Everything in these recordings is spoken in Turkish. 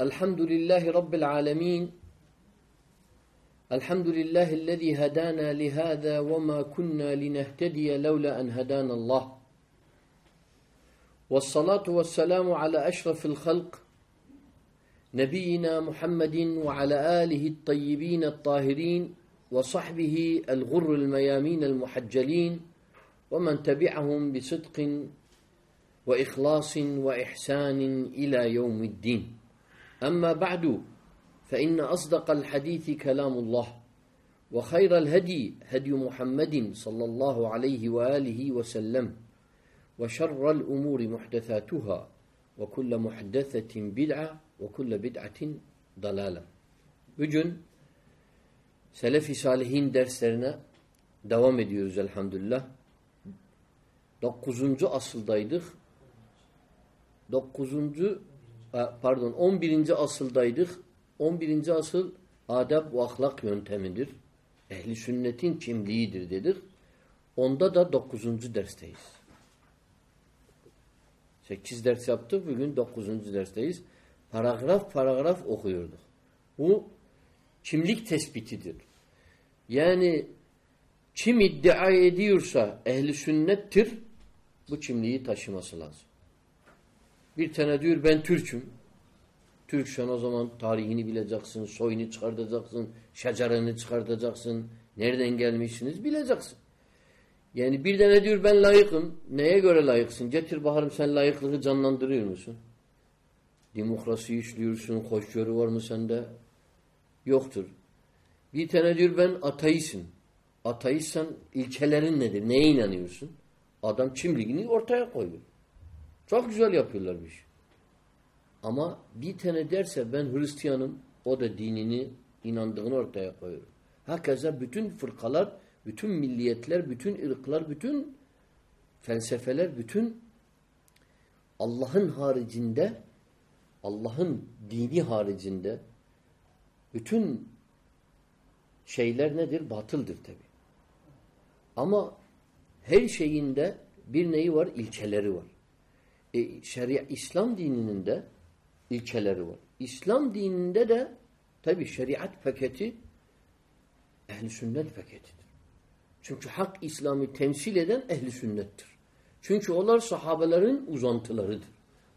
الحمد لله رب العالمين. الحمد لله الذي هدانا لهذا وما كنا لنهتدي لولا أن هدانا الله. والصلاة والسلام على أشرف الخلق نبينا محمد وعلى آله الطيبين الطاهرين وصحبه الغر الميامين المحجلين ومن تبعهم بصدق وإخلاص وإحسان إلى يوم الدين. أما بعد فإن أصدق الحديث كلام الله وخير الهدي هدي محمد صلى الله عليه وآله وسلم وشر الأمور محدثاتها وكل محدثة بدعة وكل بدعة ضلالة Bugün Selefi Salihin derslerine devam ediyoruz elhamdülillah. Dokuzuncu asıldaydık. Dokuzuncu pardon 11. asıldaydık. 11. asıl adab ve ahlak yöntemidir. Ehli sünnetin kimliğidir dedik. Onda da 9. dersteyiz. 8 ders yaptık. Bugün 9. dersteyiz. Paragraf paragraf okuyorduk. Bu kimlik tespitidir. Yani kim iddia ediyorsa ehli sünnettir bu kimliği taşıması lazım. Bir tane diyor ben Türk'üm. Türksen o zaman tarihini bileceksin, soyunu çıkartacaksın, şecereni çıkartacaksın, nereden gelmişsiniz bileceksin. Yani bir tane diyor ben layıkım. Neye göre layıksın? Getir bakalım sen layıklığı canlandırıyor musun? Demokrasi işliyorsun, hoşgörü var mı sende? Yoktur. Bir tane diyor ben ateistim. Ateistsen ilkelerin nedir? Neye inanıyorsun? Adam kimliğini ortaya koyuyor. Çok güzel yapıyorlar bir şey. Ama bir tane derse ben Hristiyanım, o da dinini, inandığını ortaya koyuyor. Hakeza bütün fırkalar, bütün milliyetler, bütün ırklar, bütün felsefeler, bütün Allah'ın haricinde, Allah'ın dini haricinde bütün şeyler nedir? Batıldır tabi. Ama her şeyinde bir neyi var? İlkeleri var. E, şeria, İslam dininin de ilkeleri var. İslam dininde de tabi şeriat paketi ehli sünnet paketidir. Çünkü hak İslam'ı temsil eden ehli sünnettir. Çünkü onlar sahabelerin uzantılarıdır.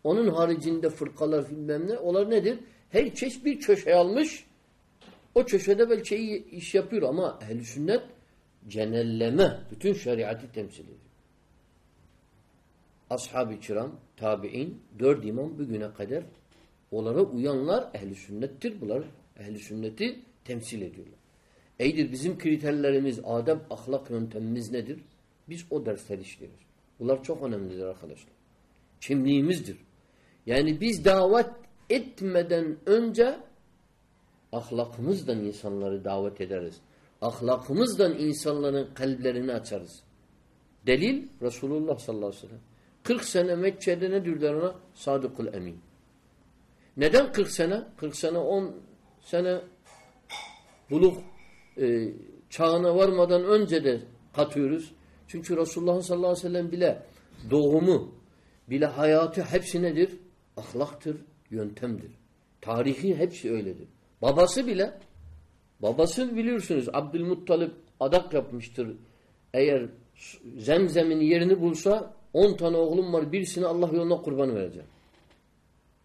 Onun haricinde fırkalar bilmem ne, onlar nedir? Her çeşit bir köşe almış, o köşede belki iyi iş yapıyor ama ehli sünnet cenelleme, bütün şeriatı temsil ediyor. Ashab-ı kiram, tabi'in, dört imam bugüne kadar onlara uyanlar ehli sünnettir. Bunlar ehli sünneti temsil ediyorlar. Eydir bizim kriterlerimiz, adab, ahlak yöntemimiz nedir? Biz o dersleri işliyoruz. Bunlar çok önemlidir arkadaşlar. Kimliğimizdir. Yani biz davet etmeden önce ahlakımızdan insanları davet ederiz. Ahlakımızdan insanların kalplerini açarız. Delil Resulullah sallallahu aleyhi ve sellem. 40 sene Mekke'de ne diyorlar ona? Sadıkul emin. Neden 40 sene? 40 sene 10 sene buluk e, çağına varmadan önce de katıyoruz. Çünkü Resulullah sallallahu aleyhi ve sellem bile doğumu, bile hayatı hepsi nedir? Ahlaktır, yöntemdir. Tarihi hepsi öyledir. Babası bile, babası biliyorsunuz Abdülmuttalip adak yapmıştır. Eğer zemzemin yerini bulsa On tane oğlum var birisini Allah yoluna kurban vereceğim.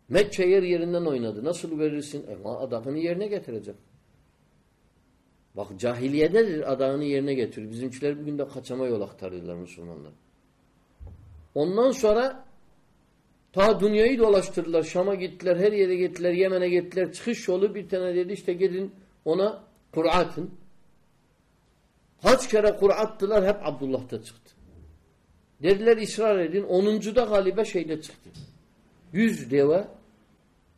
Mekke yer yerinden oynadı. Nasıl verirsin? E, adamını yerine getirecek. Bak cahiliyededir adağını yerine getiriyor. Bizimkiler bugün de kaçama yol aktarıyorlar Müslümanlar. Ondan sonra ta dünyayı dolaştırdılar. Şam'a gittiler, her yere gittiler, Yemen'e gittiler. Çıkış yolu bir tane dedi işte gidin ona Kur'atın. Kaç kere Kur'attılar hep Abdullah'ta çıktı. Dediler ısrar edin. Onuncuda galiba şeyde çıktı. Yüz deve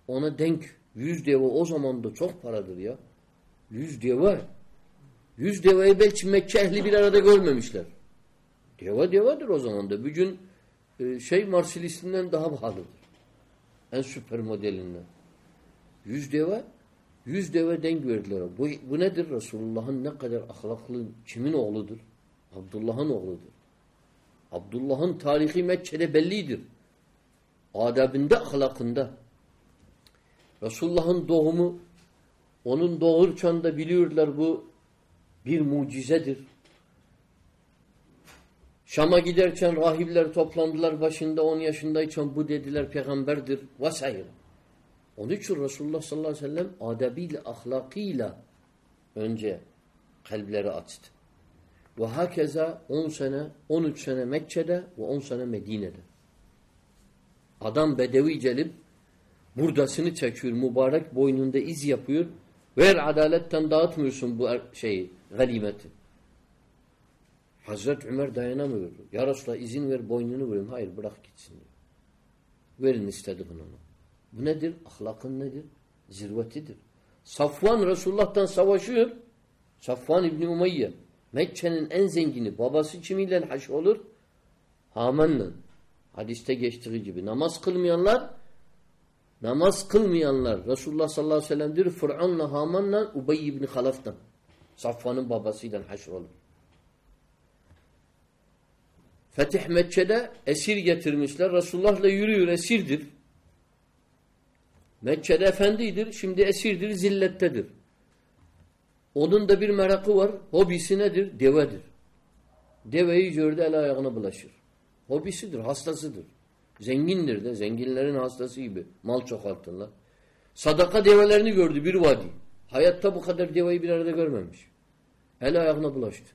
ona denk. Yüz deve o zaman da çok paradır ya. Yüz deve. Yüz deveyi belki Mekke ehli bir arada görmemişler. Deve devedir o zaman da. Bugün e, şey Marsilisinden daha pahalıdır. En süper modelinden. Yüz deve yüz deve denk verdiler. Bu, bu nedir? Resulullah'ın ne kadar ahlaklı, kimin oğludur? Abdullah'ın oğludur. Abdullah'ın tarihi Mekke'de bellidir. Adabında, ahlakında. Resulullah'ın doğumu onun doğurken de biliyorlar bu bir mucizedir. Şam'a giderken rahipler toplandılar başında 10 yaşındayken bu dediler peygamberdir vesaire. Onun için Resulullah sallallahu aleyhi ve sellem adabiyle, ahlakıyla önce kalpleri açtı. Ve hakeza 10 sene, 13 sene Mekke'de ve 10 sene Medine'de. Adam bedevi gelip burdasını çekiyor, mübarek boynunda iz yapıyor. Ver adaletten dağıtmıyorsun bu er, şeyi, ganimeti. Hazreti Ömer dayanamıyor. Ya Resulallah izin ver boynunu vurayım. Hayır bırak gitsin diyor. Verin istediğin onu. Bu nedir? Ahlakın nedir? Zirvetidir. Safvan Resulullah'tan savaşıyor. Safvan İbni Umayye. Mekke'nin en zengini. Babası kimiyle haş olur? Haman'la. Hadiste geçtiği gibi. Namaz kılmayanlar namaz kılmayanlar Resulullah sallallahu aleyhi ve sellem diyor Fır'an'la Haman'la Ubey ibn Halaf'tan. Safvan'ın babasıyla haşr olur. Fetih Mekke'de esir getirmişler. Resulullah'la yürüyor esirdir. Mekke'de efendidir. Şimdi esirdir, zillettedir. Onun da bir merakı var. Hobisi nedir? Devedir. Deveyi gördü el ayağına bulaşır. Hobisidir, hastasıdır. Zengindir de, zenginlerin hastası gibi. Mal çoğaltırlar. Sadaka develerini gördü bir vadi. Hayatta bu kadar deveyi bir arada görmemiş. El ayağına bulaştı.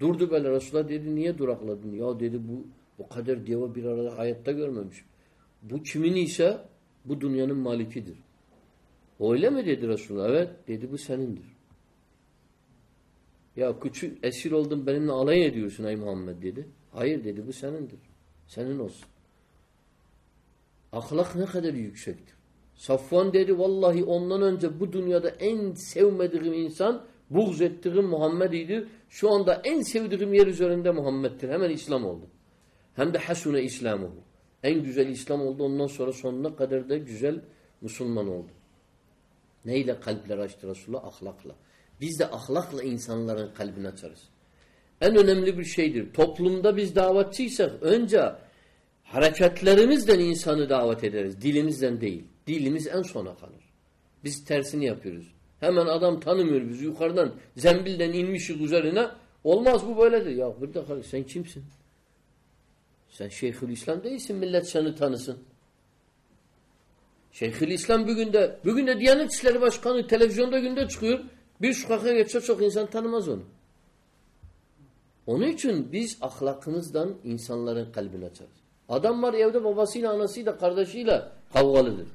Durdu böyle Resulullah dedi niye durakladın? Ya dedi bu bu kadar deva bir arada hayatta görmemiş. Bu kimin ise bu dünyanın malikidir. Öyle mi dedi Resulullah? Evet. Dedi bu senindir. Ya küçük esir oldun benimle alay ediyorsun ey Muhammed dedi. Hayır dedi bu senindir. Senin olsun. Ahlak ne kadar yüksektir. Safvan dedi vallahi ondan önce bu dünyada en sevmediğim insan buğz ettiğim Muhammed'idir. Şu anda en sevdiğim yer üzerinde Muhammed'tir. Hemen İslam oldu. Hem de hasune İslam'ı. En güzel İslam oldu. Ondan sonra sonuna kadar da güzel Müslüman oldu. Neyle kalpler açtı Resulullah? Ahlakla. Biz de ahlakla insanların kalbini açarız. En önemli bir şeydir. Toplumda biz davetçiysak önce hareketlerimizden insanı davet ederiz. Dilimizden değil. Dilimiz en sona kalır. Biz tersini yapıyoruz. Hemen adam tanımıyor bizi yukarıdan zembilden inmişik üzerine. Olmaz bu böyledir. Ya bir dakika sen kimsin? Sen Şeyhülislam değilsin millet seni tanısın. Şeyhülislam bugün de bugün de Diyanet İşleri Başkanı televizyonda günde çıkıyor. Bir sokaka geçse çok insan tanımaz onu. Onun için biz ahlakımızdan insanların kalbini açarız. Adam var evde babasıyla, anasıyla, kardeşiyle kavgalıdır.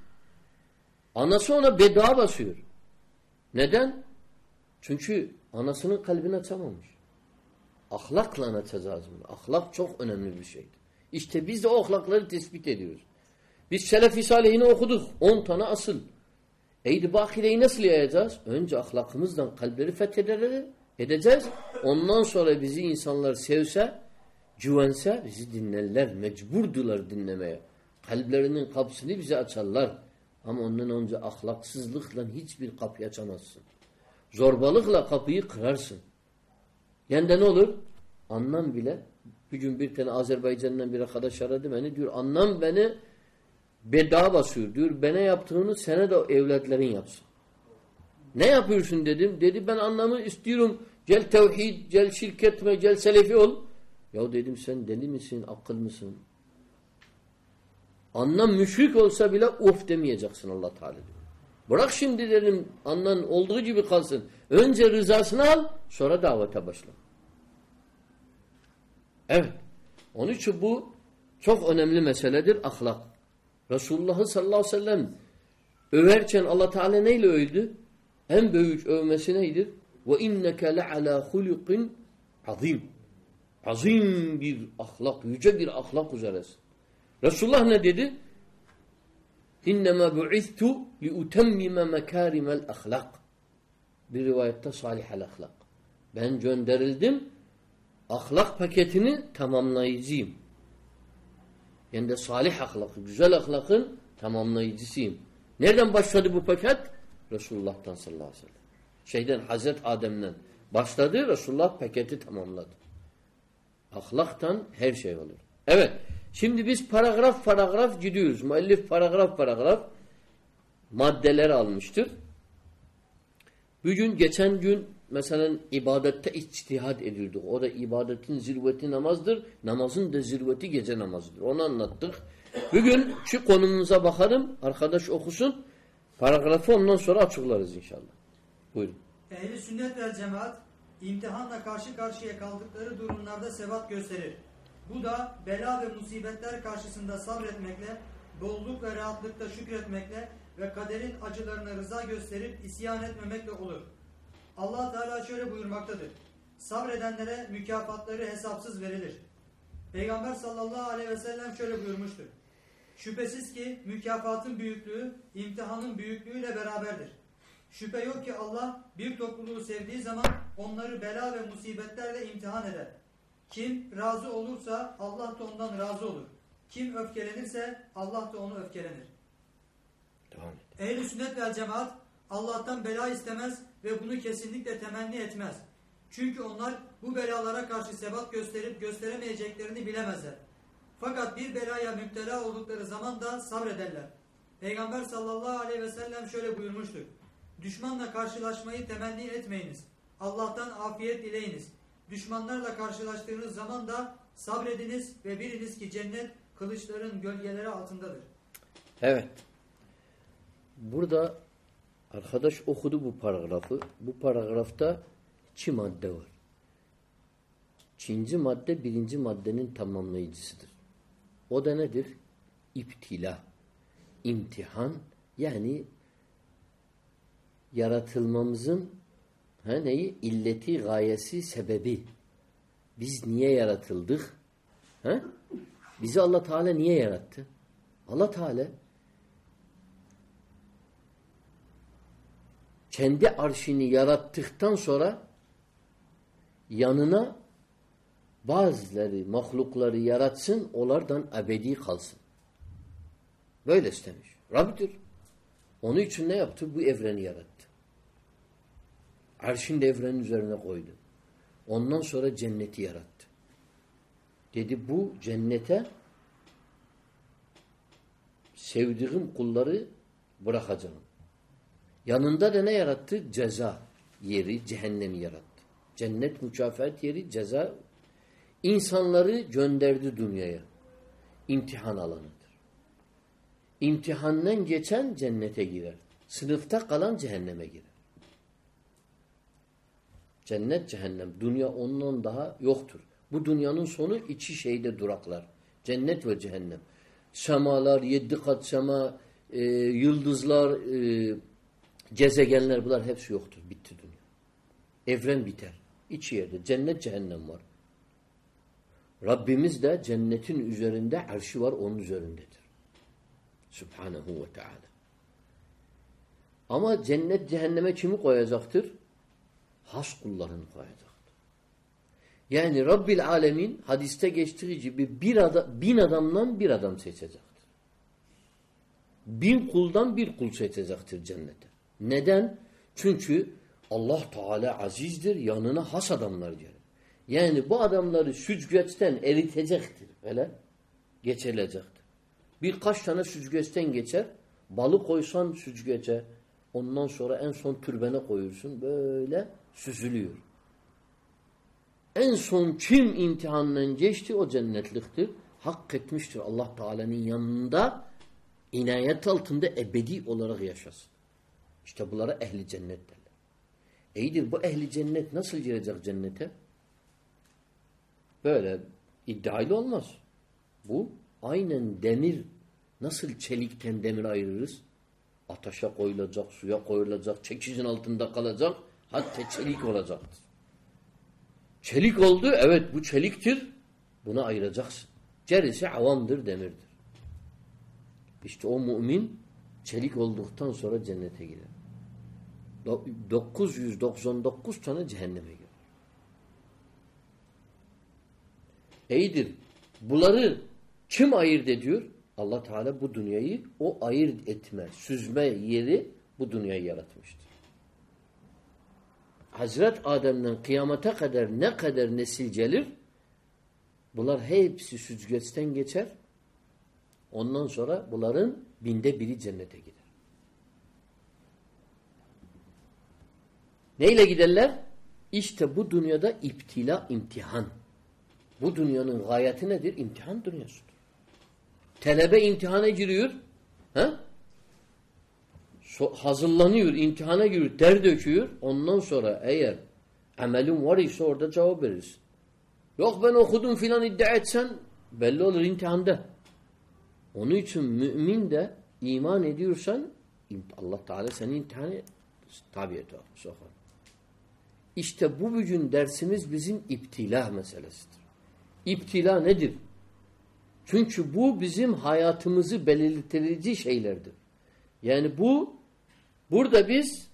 Anası ona bedava basıyor. Neden? Çünkü anasının kalbini açamamış. Ahlakla açacağız bunu. Ahlak çok önemli bir şeydir. İşte biz de o ahlakları tespit ediyoruz. Biz Selefi Salihini okuduk. On tane asıl. Eyd-i Bakire'yi nasıl yayacağız? Önce ahlakımızdan kalpleri fethedeceğiz. Edeceğiz. Ondan sonra bizi insanlar sevse, güvense bizi dinlerler. Mecburdular dinlemeye. Kalplerinin kapısını bize açarlar. Ama ondan önce ahlaksızlıkla hiçbir kapı açamazsın. Zorbalıkla kapıyı kırarsın. Yani ne olur? Anlam bile bir gün bir tane Azerbaycan'dan bir arkadaş aradı beni. Diyor anlam beni bedava basıyor. Diyor bana yaptığını sana da evlatların yapsın. Ne yapıyorsun dedim. Dedi ben anlamı istiyorum. Gel tevhid, gel şirketme, gel selefi ol. Ya dedim sen deli misin, akıl mısın? Anlam müşrik olsa bile uf demeyeceksin allah Teala diyor. Bırak şimdi dedim anlan olduğu gibi kalsın. Önce rızasını al sonra davete başla. Evet. Onun için bu çok önemli meseledir ahlak. Resulullah sallallahu aleyhi ve sellem överken allah Teala neyle övdü? En büyük övmesi neydir? Ve inneke le'ala hulukin azim. Azim bir ahlak, yüce bir ahlak üzeresin. Resulullah ne dedi? İnnemâ bu'ithtu li utemmime mekârimel ahlak. Bir rivayette salihel ahlak. Ben gönderildim ahlak paketini tamamlayıcıyım. Yani de salih ahlakı, güzel ahlakın tamamlayıcısıyım. Nereden başladı bu paket? Resulullah'tan sallallahu aleyhi ve sellem. Şeyden Hazret Adem'den başladı, Resulullah paketi tamamladı. Ahlaktan her şey olur. Evet. Şimdi biz paragraf paragraf gidiyoruz. Müellif paragraf paragraf maddeleri almıştır. Bugün geçen gün mesela ibadette içtihad edildik. O da ibadetin zirveti namazdır. Namazın da zirveti gece namazıdır. Onu anlattık. Bugün şu konumuza bakalım. Arkadaş okusun. Paragrafı ondan sonra açıklarız inşallah. Buyurun. Ehli sünnet ve cemaat imtihanla karşı karşıya kaldıkları durumlarda sebat gösterir. Bu da bela ve musibetler karşısında sabretmekle, bolluk ve rahatlıkta şükretmekle ve kaderin acılarına rıza gösterip isyan etmemekle olur. Allah Teala şöyle buyurmaktadır. Sabredenlere mükafatları hesapsız verilir. Peygamber sallallahu aleyhi ve sellem şöyle buyurmuştur. Şüphesiz ki mükafatın büyüklüğü imtihanın büyüklüğüyle beraberdir. Şüphe yok ki Allah bir topluluğu sevdiği zaman onları bela ve musibetlerle imtihan eder. Kim razı olursa Allah da ondan razı olur. Kim öfkelenirse Allah da onu öfkelenir. Devam et. Ehl-i sünnet vel cemaat Allah'tan bela istemez ve bunu kesinlikle temenni etmez. Çünkü onlar bu belalara karşı sebat gösterip gösteremeyeceklerini bilemezler. Fakat bir belaya müptela oldukları zaman da sabrederler. Peygamber sallallahu aleyhi ve sellem şöyle buyurmuştur. Düşmanla karşılaşmayı temenni etmeyiniz. Allah'tan afiyet dileyiniz. Düşmanlarla karşılaştığınız zaman da sabrediniz ve biliniz ki cennet kılıçların gölgeleri altındadır. Evet. Burada arkadaş okudu bu paragrafı. Bu paragrafta iki madde var. İkinci madde birinci maddenin tamamlayıcısıdır. O da nedir? İptila. İmtihan yani yaratılmamızın ha, neyi? illeti, gayesi, sebebi. Biz niye yaratıldık? Ha? Bizi Allah Teala niye yarattı? Allah Teala kendi arşini yarattıktan sonra yanına bazıları mahlukları yaratsın, onlardan ebedi kalsın. Böyle istemiş. Rabbidir. Onun için ne yaptı? Bu evreni yarattı. Arşın da evrenin üzerine koydu. Ondan sonra cenneti yarattı. Dedi bu cennete sevdiğim kulları bırakacağım. Yanında da ne yarattı? Ceza yeri, cehennemi yarattı. Cennet mükafat yeri, ceza. İnsanları gönderdi dünyaya. İmtihan alanıdır. İmtihandan geçen cennete girer. Sınıfta kalan cehenneme girer. Cennet, cehennem. Dünya ondan daha yoktur. Bu dünyanın sonu içi şeyde duraklar. Cennet ve cehennem. Semalar, yedi kat sema, e, yıldızlar, e, gezegenler bunlar hepsi yoktur. Bitti dünya. Evren biter. İç yerde. Cennet, cehennem var. Rabbimiz de cennetin üzerinde arşı var. Onun üzerindedir. Subhanahu ve Teala. Ama cennet cehenneme kimi koyacaktır? Has kullarını koyacaktır. Yani Rabbil Alemin hadiste geçtiği gibi bir adam, bin adamdan bir adam seçecektir. Bin kuldan bir kul seçecektir cennete. Neden? Çünkü Allah Teala azizdir, yanına has adamlar gelir. Yani bu adamları süzgeçten eritecektir. Öyle geçilecektir. Birkaç tane süzgeçten geçer. Balık koysan süzgece. Ondan sonra en son türbene koyursun. Böyle süzülüyor. En son kim imtihandan geçti o cennetliktir. Hak etmiştir Allah Teala'nın yanında inayet altında ebedi olarak yaşasın. İşte bunlara ehli cennet derler. İyidir bu ehli cennet nasıl girecek cennete? Böyle iddialı olmaz. Bu aynen demir nasıl çelikten demir ayırırız? Ateşe koyulacak, suya koyulacak, çekicin altında kalacak, hatta çelik olacaktır. Çelik oldu. Evet bu çeliktir. Bunu ayıracaksın. Gerisi avamdır, demirdir. İşte o mümin çelik olduktan sonra cennete girer. 999 tane cehenneme girer. İyidir. Bunları kim ayırt ediyor? Allah Teala bu dünyayı o ayırt etme, süzme yeri bu dünyayı yaratmıştır. Hazret Adem'den kıyamete kadar ne kadar nesil gelir bunlar hepsi süzgeçten geçer. Ondan sonra bunların binde biri cennete gider. Neyle giderler? İşte bu dünyada iptila, imtihan. Bu dünyanın gayeti nedir? İmtihan dünyasıdır. Talebe imtihana giriyor. He? So, hazırlanıyor, imtihana giriyor, ter döküyor. Ondan sonra eğer amelin var ise orada cevap verirsin. Yok ben okudum filan iddia etsen belli olur imtihanda. Onun için mümin de iman ediyorsan Allah Teala seni imtihana tabi sokar. İşte bu bugün dersimiz bizim iptila meselesidir. İptila nedir? Çünkü bu bizim hayatımızı belirtirici şeylerdir. Yani bu burada biz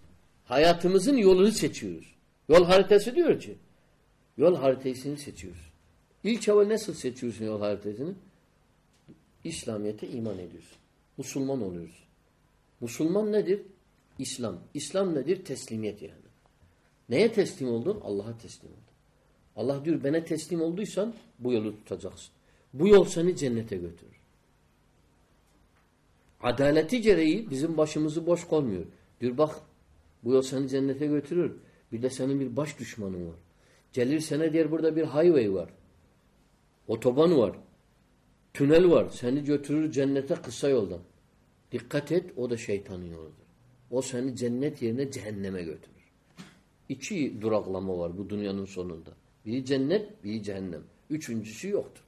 hayatımızın yolunu seçiyoruz. Yol haritası diyor ki yol haritasını seçiyoruz. İlk evvel nasıl seçiyorsun yol haritasını? İslamiyet'e iman ediyorsun. Musulman oluyoruz. Musulman nedir? İslam. İslam nedir? Teslimiyet yani. Neye teslim oldun? Allah'a teslim oldun. Allah diyor bana teslim olduysan bu yolu tutacaksın. Bu yol seni cennete götürür. Adaleti gereği bizim başımızı boş koymuyor. Diyor bak bu yol seni cennete götürür. Bir de senin bir baş düşmanın var. Gelir sana diyor burada bir highway var. Otoban var. Tünel var. Seni götürür cennete kısa yoldan. Dikkat et o da şeytanın yoludur. O seni cennet yerine cehenneme götürür. İki duraklama var bu dünyanın sonunda. Biri cennet, biri cehennem. Üçüncüsü yoktur.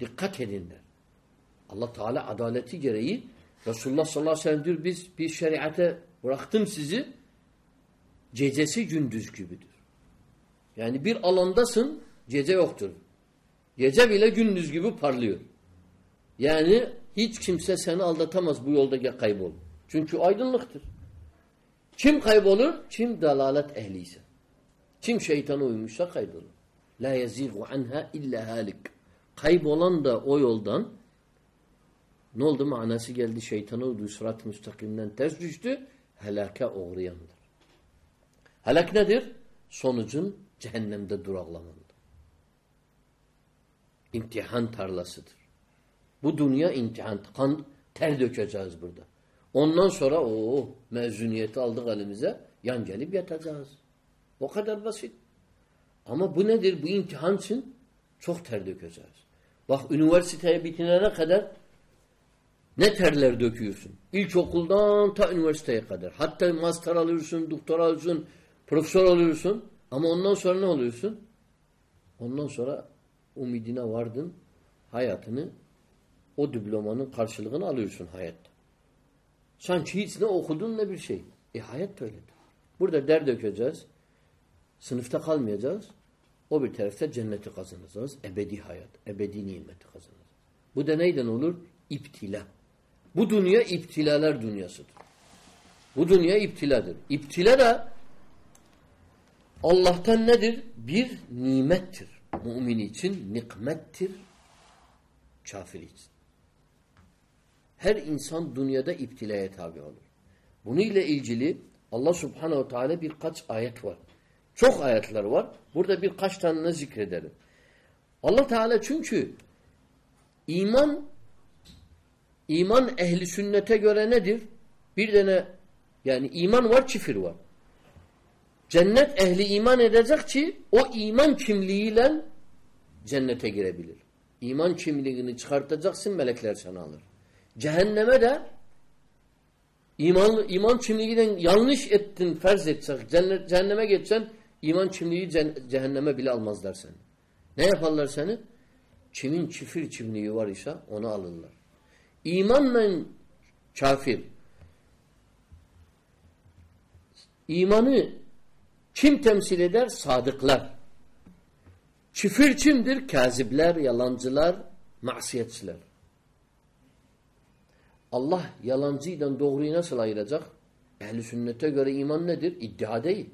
Dikkat edin der. Allah Teala adaleti gereği Resulullah sallallahu aleyhi ve sellem diyor biz bir şeriate bıraktım sizi gecesi gündüz gibidir. Yani bir alandasın gece yoktur. Gece bile gündüz gibi parlıyor. Yani hiç kimse seni aldatamaz bu yolda kaybol. Çünkü aydınlıktır. Kim kaybolur? Kim dalalet ehliyse. Kim şeytana uymuşsa kaybolur. La yezigu anha illa halik. Kaybolan da o yoldan ne oldu? Manası geldi şeytana uydu. Sırat-ı müstakimden ters düştü. Helake uğrayandır. Helak nedir? Sonucun cehennemde duraklamandır. İmtihan tarlasıdır. Bu dünya imtihan. Kan, ter dökeceğiz burada. Ondan sonra o mezuniyeti aldık elimize yan gelip yatacağız. O kadar basit. Ama bu nedir? Bu imtihan için çok ter dökeceğiz. Bak üniversiteye bitirene kadar ne terler döküyorsun. İlkokuldan ta üniversiteye kadar. Hatta master alıyorsun, doktor alıyorsun, profesör alıyorsun. Ama ondan sonra ne oluyorsun? Ondan sonra umidine vardın. Hayatını o diplomanın karşılığını alıyorsun hayatta. Sanki hiç ne okudun ne bir şey. E hayat öyledir. Burada der dökeceğiz. Sınıfta kalmayacağız. O bir tarafta cenneti kazanacağız. Ebedi hayat, ebedi nimeti kazanacağız. Bu da neyden olur? İptila. Bu dünya iptilalar dünyasıdır. Bu dünya iptiladır. İptila da Allah'tan nedir? Bir nimettir. Mümin için nikmettir. Kafir için. Her insan dünyada iptilaya tabi olur. Bunu ile ilgili Allah Subhanahu Teala birkaç ayet var. Çok ayetler var. Burada birkaç tane zikredelim. Allah Teala çünkü iman iman ehli sünnete göre nedir? Bir tane yani iman var, çifir var. Cennet ehli iman edecek ki o iman kimliğiyle cennete girebilir. İman kimliğini çıkartacaksın melekler sana alır. Cehenneme de iman, iman kimliğinden yanlış ettin farz etsek cehenneme geçsen iman kimliği cehenneme bile almazlar seni. Ne yaparlar seni? Kimin çifir kimliği var ise onu alırlar. İmanla kafir imanı kim temsil eder? Sadıklar. Çifir kimdir? Kazibler, yalancılar, masiyetçiler. Allah yalancıyla doğruyu nasıl ayıracak? Ehli sünnete göre iman nedir? İddia değil.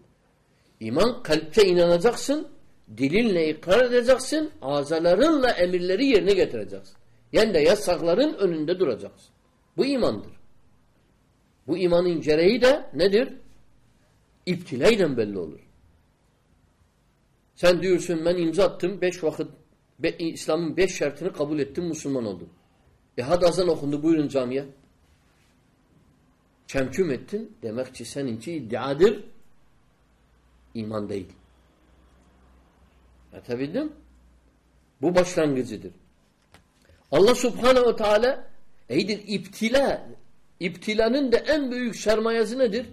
İman kalpte inanacaksın, dilinle ikrar edeceksin, azalarınla emirleri yerine getireceksin. Yani de yasakların önünde duracaksın. Bu imandır. Bu imanın gereği de nedir? İptilayla belli olur. Sen diyorsun ben imza attım, beş vakit be, İslam'ın beş şartını kabul ettim, Müslüman oldum. E hadi azan okundu, buyurun camiye. Çemküm ettin, demek ki seninki iddiadır, iman değil. Anlatabildim? Bu başlangıcıdır. Allah subhanehu ve teala eydir iptila. İptilanın da en büyük sermayesi nedir?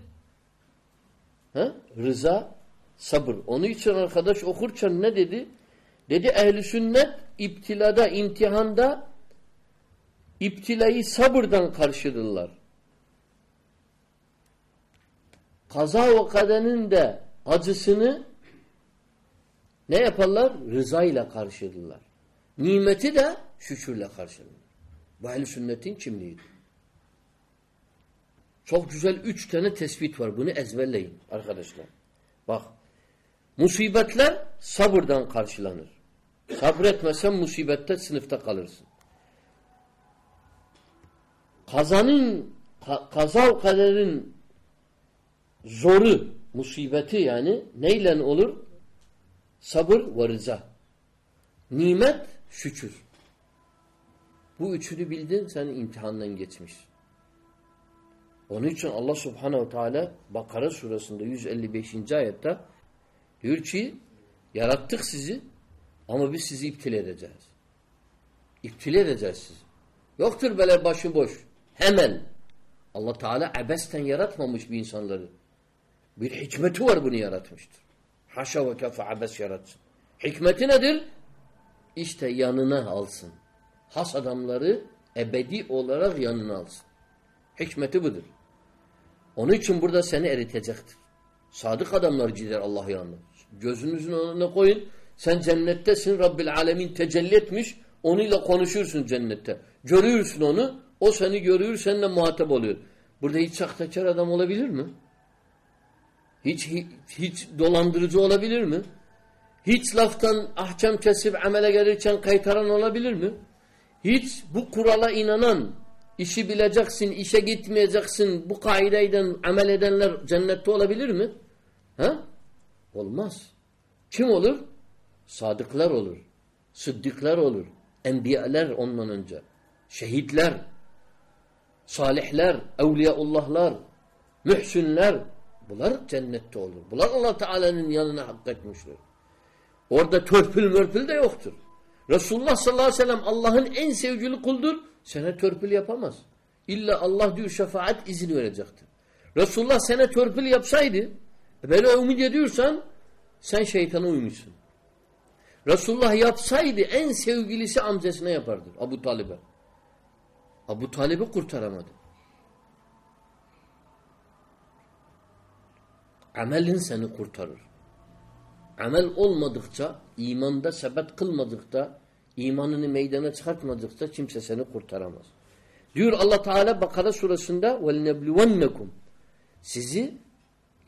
Ha? Rıza, sabır. Onun için arkadaş okurken ne dedi? Dedi ehli sünnet iptilada, imtihanda iptilayı sabırdan karşılarlar. Kaza ve kaderin de acısını ne yaparlar? Rıza ile karşılarlar. Nimeti de şükürle karşılarlar. Bu ehl sünnetin kimliğidir. Çok güzel üç tane tespit var. Bunu ezberleyin arkadaşlar. Bak. Musibetler sabırdan karşılanır. Sabretmesen musibette sınıfta kalırsın. Kazanın kaza kaderin zoru, musibeti yani neyle olur? Sabır ve rıza. Nimet, şükür. Bu üçünü bildin, sen imtihandan geçmiş. Onun için Allah subhanehu teala Bakara surasında 155. ayette diyor ki yarattık sizi ama biz sizi iptile edeceğiz. İptile edeceğiz sizi. Yoktur böyle başıboş. Hemen. Allah Teala abesten yaratmamış bir insanları. Bir hikmeti var bunu yaratmıştır. Haşa ve kefe abes yaratsın. Hikmeti nedir? İşte yanına alsın. Has adamları ebedi olarak yanına alsın. Hikmeti budur. Onun için burada seni eritecektir. Sadık adamlar gider Allah yanına. Gözünüzün önüne koyun. Sen cennettesin. Rabbil alemin tecelli etmiş. Onunla konuşursun cennette. Görüyorsun onu. O seni görüyor. Seninle muhatap oluyor. Burada hiç sahtekar adam olabilir mi? Hiç, hiç, hiç dolandırıcı olabilir mi? Hiç laftan ahkam kesip amele gelirken kaytaran olabilir mi? Hiç bu kurala inanan, işi bileceksin, işe gitmeyeceksin, bu kaideyden amel edenler cennette olabilir mi? Ha? Olmaz. Kim olur? Sadıklar olur. Sıddıklar olur. Enbiyalar ondan önce. Şehitler, salihler, evliyaullahlar, mühsünler, Bunlar cennette olur. Bunlar Allah Teala'nın yanına hak etmişler. Orada törpül mörpül de yoktur. Resulullah sallallahu aleyhi ve sellem Allah'ın en sevgili kuldur. Sana törpül yapamaz. İlla Allah diyor şefaat izin verecektir. Resulullah sana törpül yapsaydı böyle ümit ediyorsan sen şeytana uymuşsun. Resulullah yapsaydı en sevgilisi amcasına yapardı. Abu Talib'e. Abu Talib'i kurtaramadı. Amelin seni kurtarır. Amel olmadıkça, imanda sebet kılmadıkça, imanını meydana çıkartmadıkça kimse seni kurtaramaz. Diyor Allah Teala Bakara surasında وَلْنَبْلُوَنَّكُمْ Sizi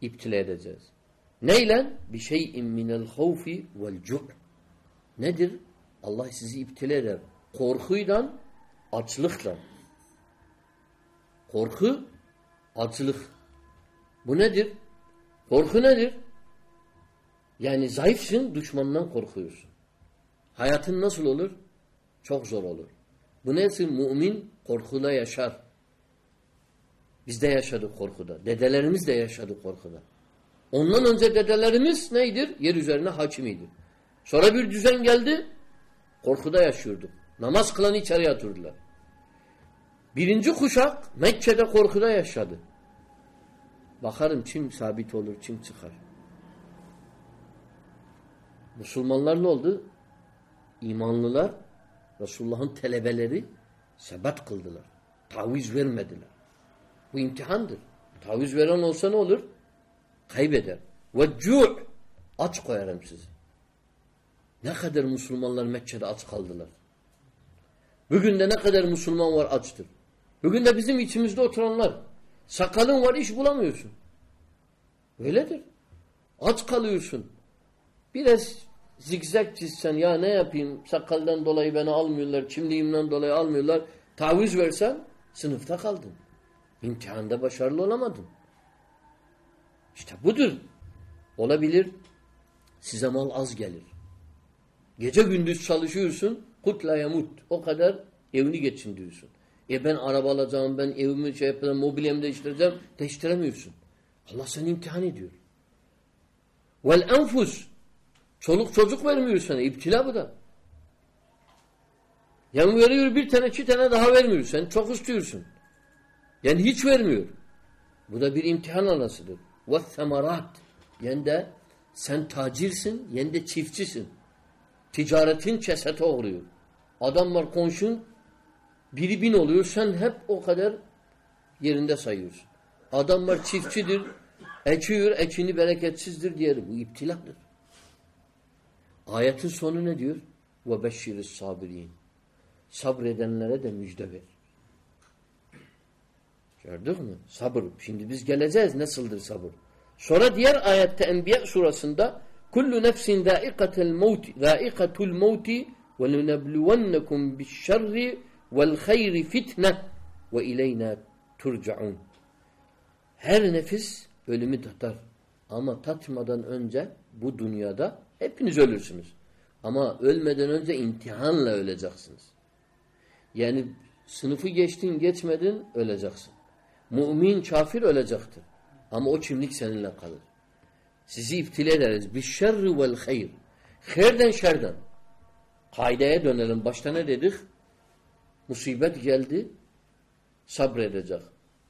iptile edeceğiz. Neyle? Bir şeyin minel havfi vel Nedir? Allah sizi iptile eder. Korkuyla, açlıkla. Korku, açlık. Bu nedir? Korku nedir? Yani zayıfsın, düşmandan korkuyorsun. Hayatın nasıl olur? Çok zor olur. Bu nedir? Mümin korkuda yaşar. Biz de yaşadık korkuda. Dedelerimiz de yaşadı korkuda. Ondan önce dedelerimiz neydir? Yer üzerine hakimiydi. Sonra bir düzen geldi, korkuda yaşıyorduk. Namaz kılan içeri yatırdılar. Birinci kuşak Mekke'de korkuda yaşadı. Bakarım kim sabit olur, kim çıkar. Müslümanlar ne oldu? İmanlılar, Resulullah'ın telebeleri sebat kıldılar. Taviz vermediler. Bu imtihandır. Taviz veren olsa ne olur? Kaybeder. Ve cu' aç koyarım sizi. Ne kadar Müslümanlar Mekke'de aç kaldılar. Bugün de ne kadar Müslüman var açtır. Bugün de bizim içimizde oturanlar. Sakalın var iş bulamıyorsun. Öyledir. Aç kalıyorsun. Biraz zigzag çizsen ya ne yapayım sakaldan dolayı beni almıyorlar, kimliğimden dolayı almıyorlar. Taviz versen sınıfta kaldın. İmtihanda başarılı olamadın. İşte budur. Olabilir. Size mal az gelir. Gece gündüz çalışıyorsun. Kutla yamut. O kadar evini geçindiriyorsun. E ben araba alacağım, ben evimi şey yapacağım, mobilyamı değiştireceğim. Değiştiremiyorsun. Allah seni imtihan ediyor. Vel enfus. Çoluk çocuk vermiyor sana. İptila bu da. Yani veriyor bir tane iki tane daha vermiyor. Sen çok istiyorsun. Yani hiç vermiyor. Bu da bir imtihan anasıdır. Ve semarat. Yani de sen tacirsin, yani de çiftçisin. Ticaretin kesete uğruyor. Adam var komşun biri bin oluyor. Sen hep o kadar yerinde sayıyorsun. Adam var çiftçidir. Ekiyor, ekini bereketsizdir diğeri. Bu iptiladır. Ayetin sonu ne diyor? Ve beşşiriz sabirin. Sabredenlere de müjde ver. Gördük mü? Sabır. Şimdi biz geleceğiz. Nasıldır sabır? Sonra diğer ayette Enbiya surasında kullu nefsin zâikatul mevti zâikatul mevti ve lunebluvennekum bişşerri vel hayri fitne ve ileyna turcaun. Her nefis ölümü tatar. Ama tatmadan önce bu dünyada hepiniz ölürsünüz. Ama ölmeden önce imtihanla öleceksiniz. Yani sınıfı geçtin geçmedin öleceksin. Mümin kafir ölecektir. Ama o kimlik seninle kalır. Sizi iptile ederiz. Bir şerri vel hayr. Herden şerden. Kaideye dönelim. Başta ne dedik? Musibet geldi, sabredecek.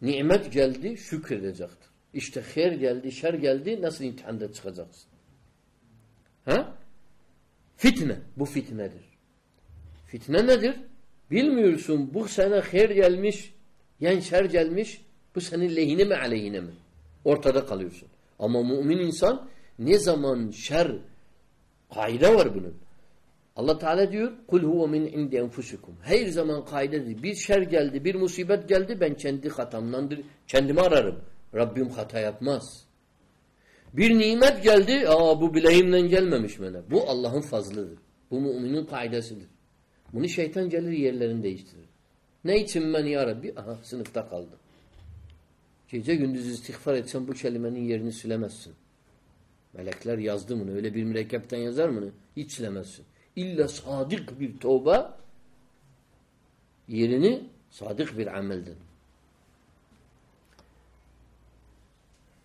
Nimet geldi, şükredecektir. İşte her geldi, şer geldi, nasıl imtihanda çıkacaksın? Ha? Fitne. Bu fitnedir. Fitne nedir? Bilmiyorsun bu sene her gelmiş, yani şer gelmiş, bu senin lehine mi aleyhine mi? Ortada kalıyorsun. Ama mümin insan ne zaman şer, kaide var bunun. Allah Teala diyor kul huve min indi enfusikum. Her zaman kaidedir. Bir şer geldi, bir musibet geldi ben kendi hatamdandır. Kendimi ararım. Rabbim hata yapmaz. Bir nimet geldi, aa bu bileğimden gelmemiş bana. Bu Allah'ın fazlıdır. Bu müminin kaidesidir. Bunu şeytan gelir yerlerini değiştirir. Ne için ben ya Rabbi? Aha sınıfta kaldım. Gece gündüz istiğfar etsen bu kelimenin yerini silemezsin. Melekler yazdı bunu. Öyle bir mürekkepten yazar mı? Hiç silemezsin İlla sadık bir tövbe yerini sadık bir amelden.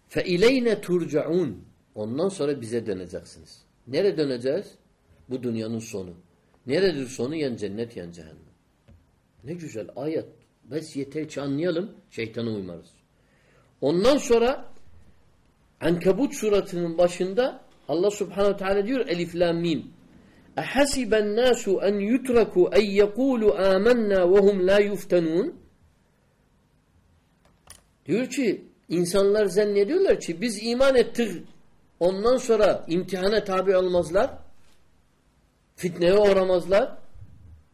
فَاِلَيْنَ turcaun. Ondan sonra bize döneceksiniz. Nereye döneceğiz? Bu dünyanın sonu. Neredir sonu? Yan cennet yan cehennem. Ne güzel ayet. Bes yeter ki anlayalım, şeytana uymarız. Ondan sonra Ankabut suratının başında Allah subhanehu teala diyor Elif lam mim اَحَسِبَ النَّاسُ اَنْ يُتْرَكُوا اَنْ يَقُولُوا آمَنَّا وَهُمْ لَا يُفْتَنُونَ Diyor ki insanlar zannediyorlar ki biz iman ettik ondan sonra imtihana tabi olmazlar. Fitneye uğramazlar.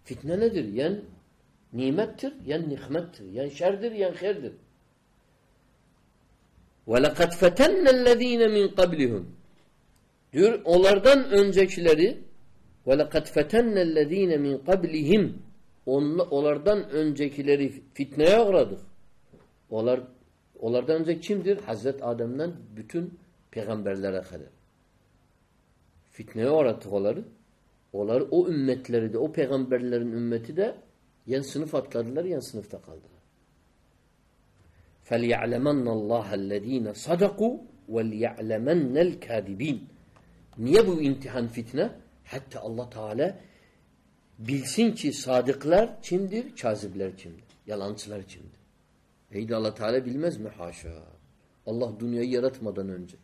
Fitne nedir? Yen nimettir, yen nikmettir. Yen şerdir, yen herdir. وَلَقَدْ فَتَنَّ الَّذ۪ينَ مِنْ قَبْلِهُمْ Diyor onlardan öncekileri وَلَقَدْ فَتَنَّ الَّذ۪ينَ مِنْ قَبْلِهِمْ Onlardan öncekileri fitneye uğradık. Onlar, onlardan önce kimdir? Hazreti Adem'den bütün peygamberlere kadar. Fitneye uğrattık onları. Onları o ümmetleri de, o peygamberlerin ümmeti de yan sınıf atladılar, yan sınıfta kaldılar. فَلْيَعْلَمَنَّ اللّٰهَ الَّذ۪ينَ صَدَقُوا وَلْيَعْلَمَنَّ الْكَاذِب۪ينَ Niye bu imtihan fitne? Hatta Allah Teala bilsin ki sadıklar kimdir, kazipler kimdir, yalancılar kimdir. Eydi Allah Teala bilmez mi? Haşa. Allah dünyayı yaratmadan önce,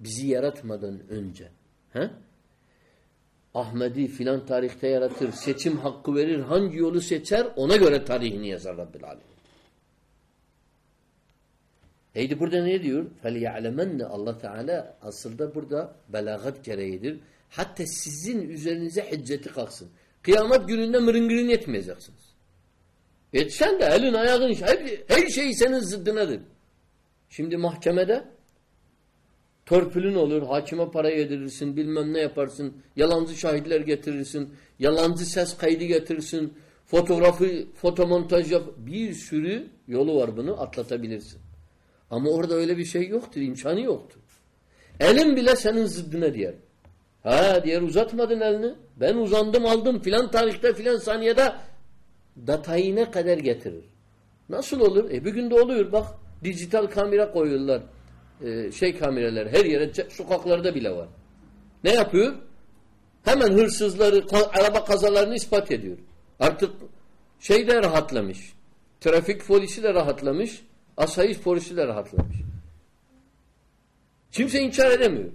bizi yaratmadan önce, he? Ahmedi filan tarihte yaratır, seçim hakkı verir, hangi yolu seçer ona göre tarihini yazar Rabbil Alem. Eydi burada ne diyor? فَلْيَعْلَمَنَّ Allah Teala aslında burada belagat gereğidir. Hatta sizin üzerinize hicreti kalksın. Kıyamet gününde mırıngırın etmeyeceksiniz. Etsen de elin ayağın her, her şey senin zıddınadır. Şimdi mahkemede torpilin olur, hakime para yedirirsin, bilmem ne yaparsın, yalancı şahitler getirirsin, yalancı ses kaydı getirirsin, fotoğrafı, fotomontaj yap. Bir sürü yolu var bunu atlatabilirsin. Ama orada öyle bir şey yoktur, imkanı yoktur. Elin bile senin zıddına diyer. Ha diğer uzatmadın elini. Ben uzandım aldım filan tarihte filan saniyede datayı kadar getirir. Nasıl olur? E bir günde oluyor bak. Dijital kamera koyuyorlar. Ee, şey kameralar her yere sokaklarda bile var. Ne yapıyor? Hemen hırsızları, araba kazalarını ispat ediyor. Artık şey de rahatlamış. Trafik polisi de rahatlamış. Asayiş polisi de rahatlamış. Kimse inkar edemiyor.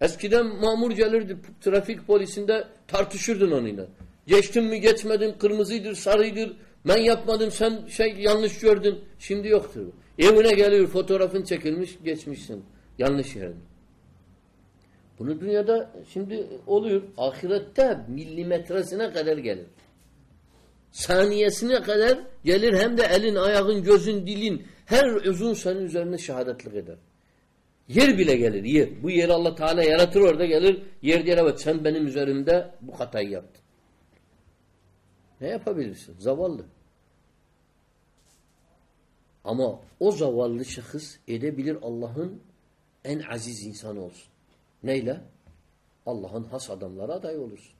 Eskiden mamur gelirdi trafik polisinde tartışırdın onunla. Geçtin mi geçmedin kırmızıdır sarıdır ben yapmadım sen şey yanlış gördün. Şimdi yoktur. Evine geliyor fotoğrafın çekilmiş geçmişsin. Yanlış yere. Bunu dünyada şimdi oluyor. Ahirette milimetresine kadar gelir. Saniyesine kadar gelir hem de elin, ayağın, gözün, dilin her uzun senin üzerine şehadetlik eder. Yer bile gelir yer. Bu yeri Allah Teala yaratır orada gelir. Yer diye evet sen benim üzerimde bu hatayı yaptın. Ne yapabilirsin? Zavallı. Ama o zavallı şahıs edebilir Allah'ın en aziz insanı olsun. Neyle? Allah'ın has adamlara aday olursun.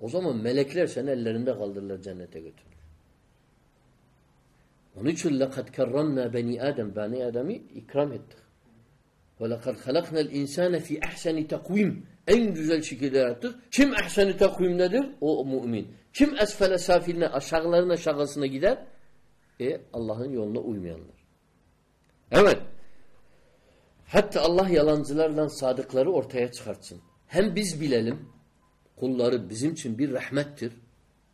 O zaman melekler seni ellerinde kaldırırlar cennete götürür. Onun için لَقَدْ كَرَّمْنَا beni Adem Bani Adem'i ikram ettik. وَلَقَدْ خَلَقْنَا الْاِنْسَانَ فِي اَحْسَنِ takvim En güzel şekilde yarattık. Kim ehseni takvim nedir? O mümin. Kim esfele safiline aşağıların aşağısına gider? E Allah'ın yoluna uymayanlar. Evet. Hatta Allah yalancılarla sadıkları ortaya çıkartsın. Hem biz bilelim kulları bizim için bir rahmettir.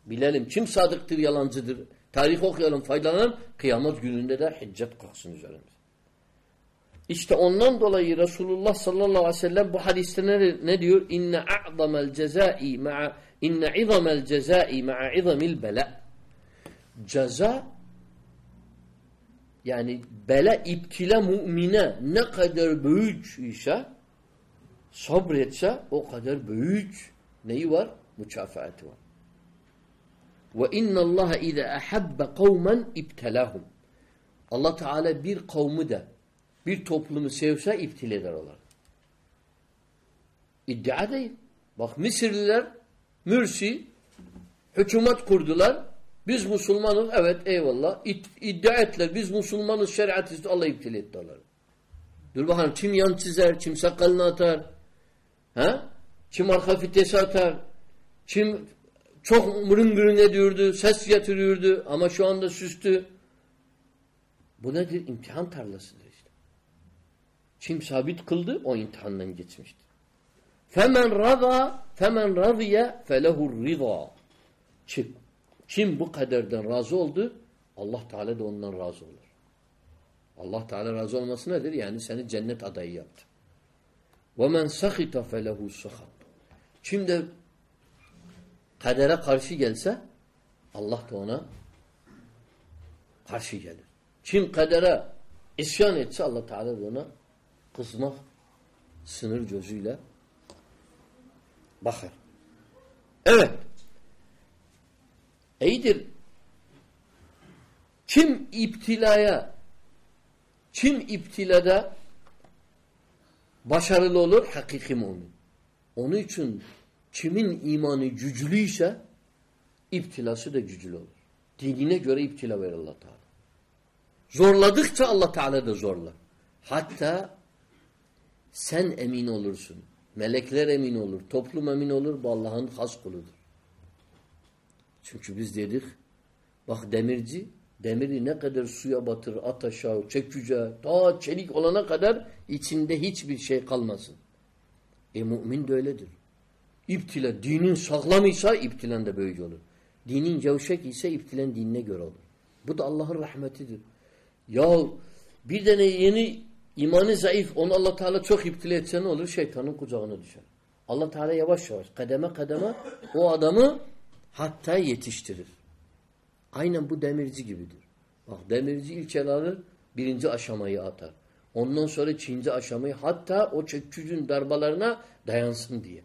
Bilelim kim sadıktır, yalancıdır. Tarih okuyalım, faydalanalım. Kıyamet gününde de hicret kalksın üzerimize. İşte ondan dolayı Resulullah sallallahu aleyhi ve sellem bu hadiste ne, ne diyor? İnne a'zamel cezai ma'a inne izamel cezai ma'a izamil bela. Ceza yani bela iptila mümine ne kadar büyük ise sabretse o kadar büyük neyi var? Mükafatı var. Ve inna Allah iza ahabba kavmen ibtelahum. Allah Teala bir kavmi de bir toplumu sevse iptil eder onlar. İddia değil. Bak Mısırlılar Mürsi hükümet kurdular. Biz Müslümanız. Evet eyvallah. İddia ettiler. Biz Müslümanız şeriat. Allah iptil etti onları. Dur bakalım kim yan çizer, kim sakalını atar. Ha? Kim arka fitesi atar. Kim çok mırın mırın ediyordu, ses getiriyordu ama şu anda süstü. Bu nedir? İmtihan tarlasıdır. Kim sabit kıldı o imtihandan geçmiştir. Femen rada femen radiye felehu rida. Kim bu kaderden razı oldu Allah Teala da ondan razı olur. Allah Teala razı olması nedir? Yani seni cennet adayı yaptı. وَمَنْ سَخِتَ فَلَهُ سَخَطُ Kim de kadere karşı gelse Allah da ona karşı gelir. Kim kadere isyan etse Allah Teala da ona kızmak sınır gözüyle bakar. Evet. İyidir. Kim iptilaya kim iptilada başarılı olur? Hakiki mümin. Onun için kimin imanı güçlüyse iptilası da güçlü olur. Dinine göre iptila verir Allah Teala. Zorladıkça Allah Teala da zorlar. Hatta sen emin olursun. Melekler emin olur. Toplum emin olur. Bu Allah'ın has kuludur. Çünkü biz dedik bak demirci demiri ne kadar suya batır, at aşağı, çekice, ta çelik olana kadar içinde hiçbir şey kalmasın. E mümin de öyledir. İptila, dinin sağlamıysa iptilen de böyle olur. Dinin gevşek ise iptilen dinine göre olur. Bu da Allah'ın rahmetidir. Ya bir tane yeni imanı zayıf, onu Allah Teala çok iptile etse ne olur? Şeytanın kucağına düşer. Allah Teala yavaş yavaş kademe kademe o adamı hatta yetiştirir. Aynen bu demirci gibidir. Bak demirci ilk el alır birinci aşamayı atar. Ondan sonra ikinci aşamayı hatta o çökücün darbalarına dayansın diye.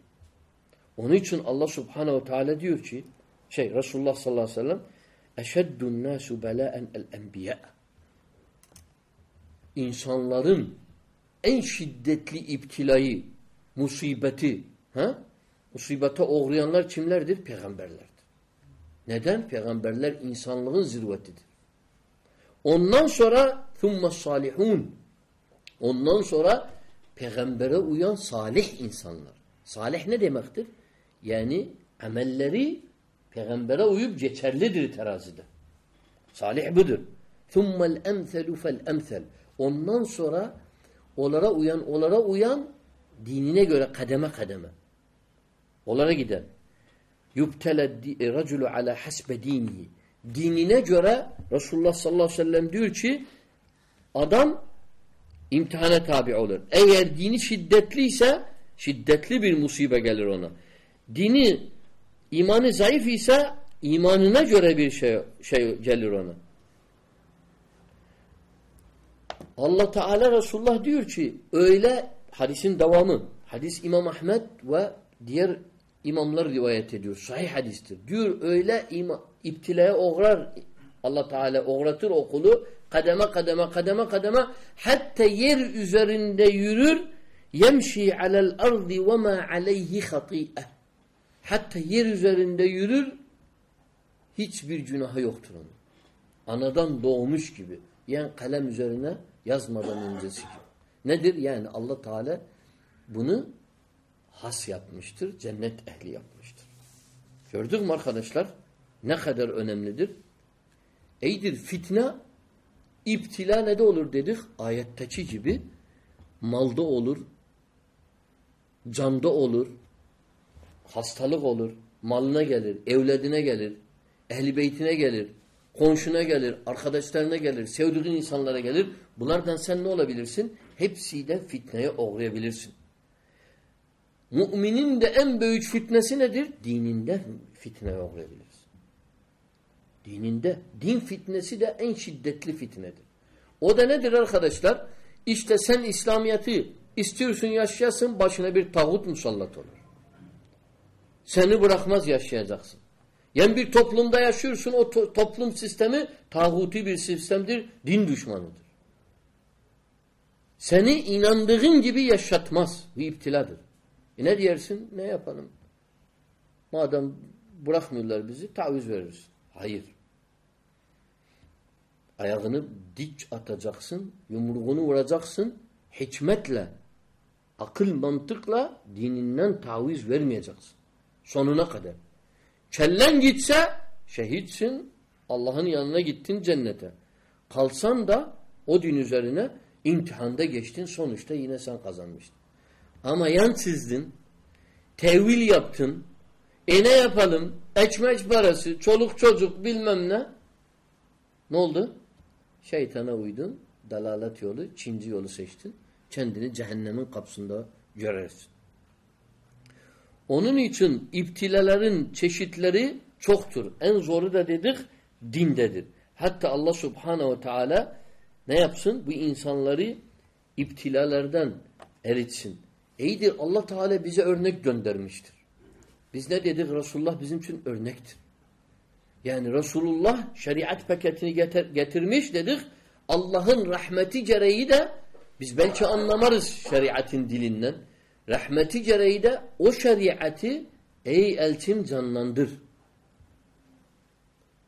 Onun için Allah Subhanahu Teala diyor ki şey Resulullah sallallahu aleyhi ve sellem eşeddun nasu belaen el enbiya insanların en şiddetli iptilayı, musibeti, ha? musibete uğrayanlar kimlerdir? Peygamberlerdir. Neden? Peygamberler insanlığın zirvetidir. Ondan sonra ثُمَّ salihun. Ondan sonra peygambere uyan salih insanlar. Salih ne demektir? Yani amelleri peygambere uyup geçerlidir terazide. Salih budur. ثُمَّ الْاَمْثَلُ فَالْاَمْثَلُ Ondan sonra onlara uyan, onlara uyan dinine göre kademe kademe. Onlara giden. Yubtele raculu ala hasbe dinihi. Dinine göre Resulullah sallallahu aleyhi ve sellem diyor ki adam imtihana tabi olur. Eğer dini şiddetliyse şiddetli bir musibe gelir ona. Dini imanı zayıf ise imanına göre bir şey, şey gelir ona. Allah Teala Resulullah diyor ki öyle hadisin devamı. Hadis İmam Ahmet ve diğer imamlar rivayet ediyor. Sahih hadistir. Diyor öyle ima, iptilaya uğrar Allah Teala uğratır okulu kademe kademe kademe kademe hatta yer üzerinde yürür yemşi alel ardi ve ma aleyhi hati'e hatta yer üzerinde yürür hiçbir günahı yoktur onun. Anadan doğmuş gibi. Yani kalem üzerine yazmadan öncesi gibi. Nedir? Yani Allah Teala bunu has yapmıştır. Cennet ehli yapmıştır. Gördük mü arkadaşlar? Ne kadar önemlidir? Eydir fitne iptila ne de olur dedik? Ayetteki gibi malda olur, canda olur, hastalık olur, malına gelir, evladına gelir, ehli beytine gelir, komşuna gelir, arkadaşlarına gelir, sevdiğin insanlara gelir. Bunlardan sen ne olabilirsin? Hepsiyle fitneye uğrayabilirsin. Müminin de en büyük fitnesi nedir? Dininde fitneye uğrayabiliriz. Dininde. Din fitnesi de en şiddetli fitnedir. O da nedir arkadaşlar? İşte sen İslamiyet'i istiyorsun yaşayasın başına bir tağut musallat olur. Seni bırakmaz yaşayacaksın. Yani bir toplumda yaşıyorsun o to toplum sistemi tağuti bir sistemdir, din düşmanıdır. Seni inandığın gibi yaşatmaz. Bir iptiladır. E ne diyersin? Ne yapalım? Madem bırakmıyorlar bizi taviz veririz. Hayır. Ayağını dik atacaksın, yumruğunu vuracaksın, hikmetle, akıl mantıkla dininden taviz vermeyeceksin. Sonuna kadar. Kellen gitse şehitsin, Allah'ın yanına gittin cennete. Kalsan da o din üzerine imtihanda geçtin, sonuçta yine sen kazanmıştın. Ama yan çizdin, tevil yaptın, e ne yapalım, ekmek parası, çoluk çocuk bilmem ne. Ne oldu? Şeytana uydun, dalalet yolu, Çinci yolu seçtin. Kendini cehennemin kapısında görersin. Onun için iptilelerin çeşitleri çoktur. En zoru da dedik dindedir. Hatta Allah subhanehu ve teala ne yapsın? Bu insanları iptilalardan eritsin. İyidir Allah Teala bize örnek göndermiştir. Biz ne dedik? Resulullah bizim için örnektir. Yani Resulullah şeriat paketini getir, getirmiş dedik. Allah'ın rahmeti gereği de biz belki anlamarız şeriatın dilinden. Rahmeti gereği de o şeriatı ey elçim canlandır.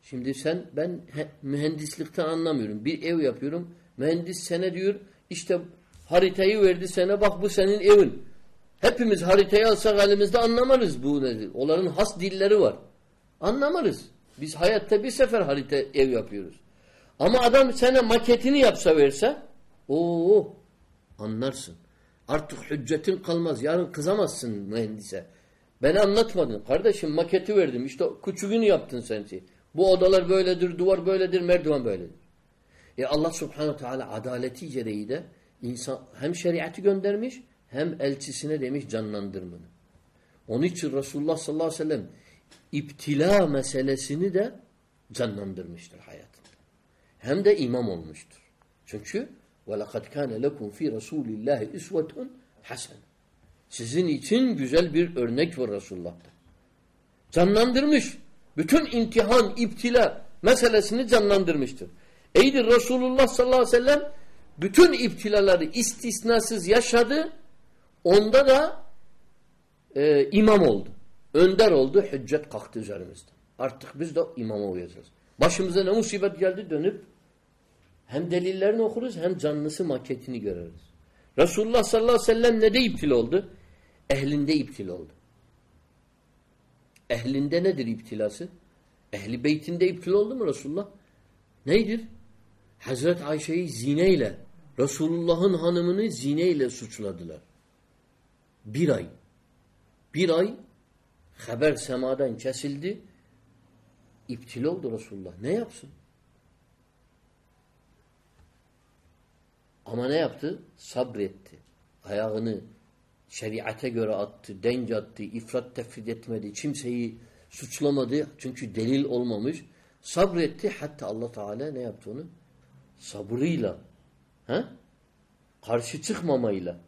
Şimdi sen ben he, mühendislikten anlamıyorum. Bir ev yapıyorum. Mühendis sene diyor işte haritayı verdi sana bak bu senin evin. Hepimiz haritayı alsak elimizde anlamarız bu nedir. Onların has dilleri var. Anlamarız. Biz hayatta bir sefer harita ev yapıyoruz. Ama adam sana maketini yapsa verse o anlarsın. Artık hüccetin kalmaz. Yarın kızamazsın mühendise. Beni anlatmadın. Kardeşim maketi verdim. İşte küçüğünü yaptın sen. Bu odalar böyledir, duvar böyledir, merdiven böyledir. E Allah subhanahu teala adaleti gereği de insan hem şeriatı göndermiş hem elçisine demiş canlandırmanı. Onun için Resulullah sallallahu aleyhi ve sellem iptila meselesini de canlandırmıştır hayatında. Hem de imam olmuştur. Çünkü وَلَقَدْ كَانَ لَكُمْ ف۪ي رَسُولِ اللّٰهِ اِسْوَةٌ حَسَنٌ Sizin için güzel bir örnek var Resulullah'ta. Canlandırmış. Bütün imtihan, iptila meselesini canlandırmıştır. Eydir Resulullah sallallahu aleyhi ve sellem bütün iptilaları istisnasız yaşadı. Onda da e, imam oldu. Önder oldu. Hüccet kalktı üzerimizde. Artık biz de imama uyacağız. Başımıza ne musibet geldi dönüp hem delillerini okuruz hem canlısı maketini görürüz. Resulullah sallallahu aleyhi ve sellem ne iptil oldu? Ehlinde iptil oldu. Ehlinde nedir iptilası? Ehli beytinde iptil oldu mu Resulullah? Neydir? Hazret Ayşe'yi zineyle, Resulullah'ın hanımını zineyle suçladılar. Bir ay. Bir ay haber semadan kesildi. İptil oldu Resulullah. Ne yapsın? Ama ne yaptı? Sabretti. Ayağını şeriate göre attı, denk attı, ifrat tefrit etmedi, kimseyi suçlamadı. Çünkü delil olmamış. Sabretti. Hatta Allah Teala ne yaptı onu? Sabrıyla. He? Karşı çıkmamayla.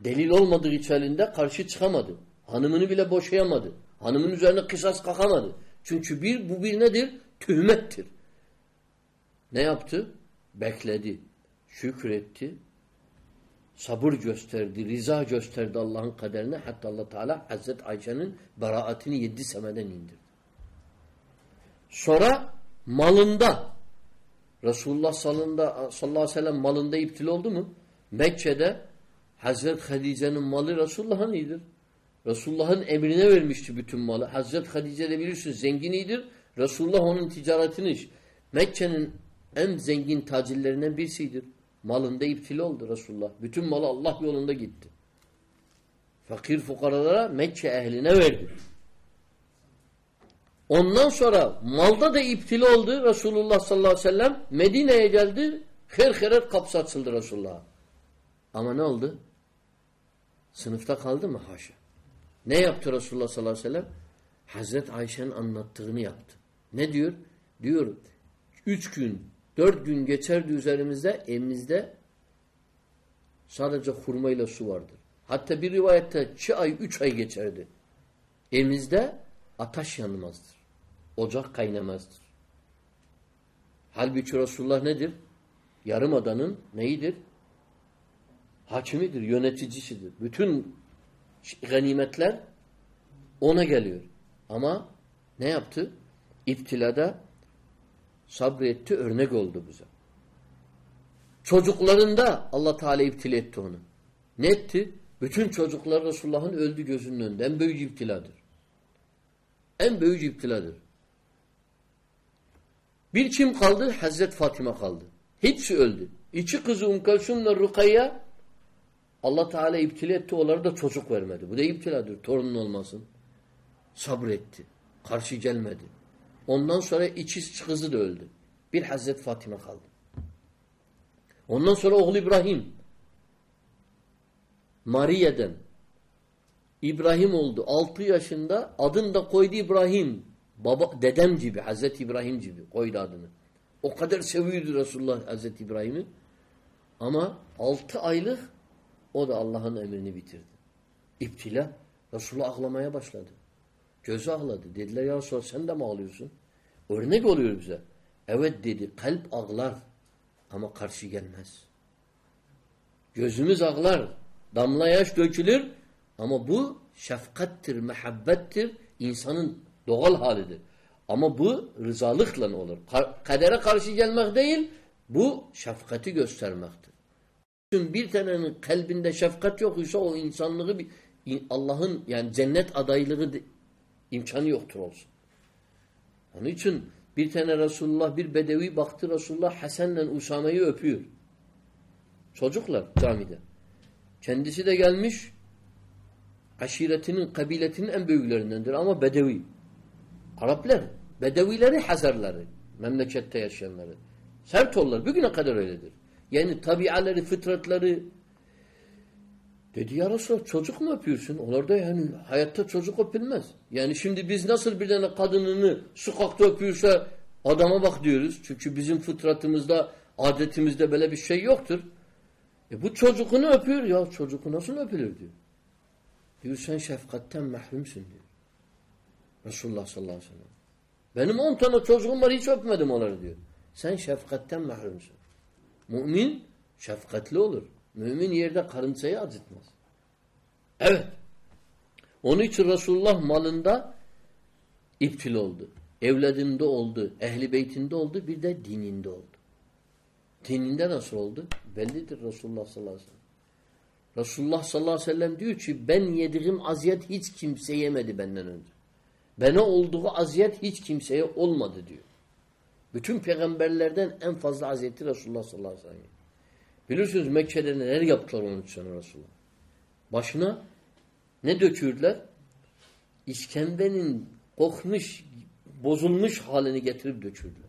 Delil olmadığı içerisinde karşı çıkamadı. Hanımını bile boşayamadı. Hanımın üzerine kısas kalkamadı. Çünkü bir bu bir nedir? Tühmettir. Ne yaptı? Bekledi. Şükretti. Sabır gösterdi. Riza gösterdi Allah'ın kaderine. Hatta allah Teala Hazreti Ayşe'nin beraatini yedi semeden indirdi. Sonra malında Resulullah sallallahu aleyhi ve sellem malında iptil oldu mu? Mekke'de Hazreti Hadice'nin malı Resulullah'ın iyidir. Resulullah'ın emrine vermişti bütün malı. Hazreti Hadice de biliyorsunuz zenginidir. Resulullah onun ticaretini. Mekke'nin en zengin tacirlerinden birisidir. Malında iptili oldu Resulullah. Bütün malı Allah yolunda gitti. Fakir fukaralara Mekke ehline verdi. Ondan sonra malda da iptili oldu Resulullah sallallahu aleyhi ve sellem. Medine'ye geldi. Her heret kapısı açıldı Resulullah'a. Ama ne oldu? Sınıfta kaldı mı? Haşa. Ne yaptı Resulullah sallallahu aleyhi ve sellem? Hazreti Ayşe'nin anlattığını yaptı. Ne diyor? Diyor üç gün, dört gün geçerdi üzerimizde, evimizde sadece hurmayla su vardır. Hatta bir rivayette iki ay, üç ay geçerdi. Evimizde ateş yanmazdır. Ocak kaynamazdır. Halbuki Resulullah nedir? Yarımadanın neyidir? Hakimidir, yöneticisidir. Bütün ganimetler ona geliyor. Ama ne yaptı? İptilada sabretti, örnek oldu bize. Çocuklarında Allah Teala iptile etti onu. Ne etti? Bütün çocuklar Resulullah'ın öldü gözünün önünde. En büyük iptiladır. En büyük iptiladır. Bir kim kaldı? Hazret Fatıma kaldı. Hepsi öldü. İki kızı Umkalsum'la Rukayya Allah Teala iptile etti. Onlara da çocuk vermedi. Bu da iptiladır. Torunun olmasın. Sabretti. Karşı gelmedi. Ondan sonra iki kızı da öldü. Bir Hazret Fatıma kaldı. Ondan sonra oğlu İbrahim. Mariye'den İbrahim oldu. Altı yaşında adını da koydu İbrahim. Baba, dedem gibi, Hazreti İbrahim gibi koydu adını. O kadar seviyordu Resulullah Hazreti İbrahim'i. Ama altı aylık o da Allah'ın emrini bitirdi. İptila. Resulullah ağlamaya başladı. Gözü ağladı. Dediler ya Resulallah sen de mi ağlıyorsun? Örnek oluyor bize. Evet dedi. Kalp ağlar ama karşı gelmez. Gözümüz ağlar. Damla yaş dökülür ama bu şefkattir, mehabbettir. insanın doğal halidir. Ama bu rızalıkla olur. Kadere karşı gelmek değil, bu şefkati göstermektir. Bir tanenin kalbinde şefkat yok ise o insanlığı Allah'ın yani cennet adaylığı imkanı yoktur olsun. Onun için bir tane Resulullah bir bedevi baktı Resulullah Hasan'la Usame'yi öpüyor. Çocuklar camide. Kendisi de gelmiş aşiretinin, kabiletinin en büyüklerindendir ama bedevi. Araplar, bedevileri Hazarları, memlekette yaşayanları. Sert olurlar, bugüne kadar öyledir. Yani tabiaları, fıtratları Dedi ya Resulallah çocuk mu öpüyorsun? Onlar da yani hayatta çocuk öpülmez. Yani şimdi biz nasıl bir tane kadınını sokakta öpüyorsa adama bak diyoruz. Çünkü bizim fıtratımızda, adetimizde böyle bir şey yoktur. E bu çocuğunu öpüyor ya çocuğu nasıl öpülür diyor. Diyor sen şefkatten mahrumsun diyor. Resulullah sallallahu aleyhi ve sellem. Benim on tane çocuğum var hiç öpmedim onları diyor. Sen şefkatten mahrumsun. Mümin şefkatli olur. Mümin yerde karıncayı acıtmaz. Evet. Onun için Resulullah malında iptil oldu. Evladında oldu. Ehli beytinde oldu. Bir de dininde oldu. Dininde nasıl oldu? Bellidir Resulullah sallallahu aleyhi ve sellem. Resulullah sallallahu aleyhi ve sellem diyor ki ben yediğim aziyet hiç kimse yemedi benden önce. Bana olduğu aziyet hiç kimseye olmadı diyor. Bütün peygamberlerden en fazla aziyeti Resulullah sallallahu aleyhi ve sellem. Bilirsiniz Mekke'de neler yaptılar onun için Resulullah. Başına ne dökürdüler? İşkembenin kokmuş, bozulmuş halini getirip dökürdüler.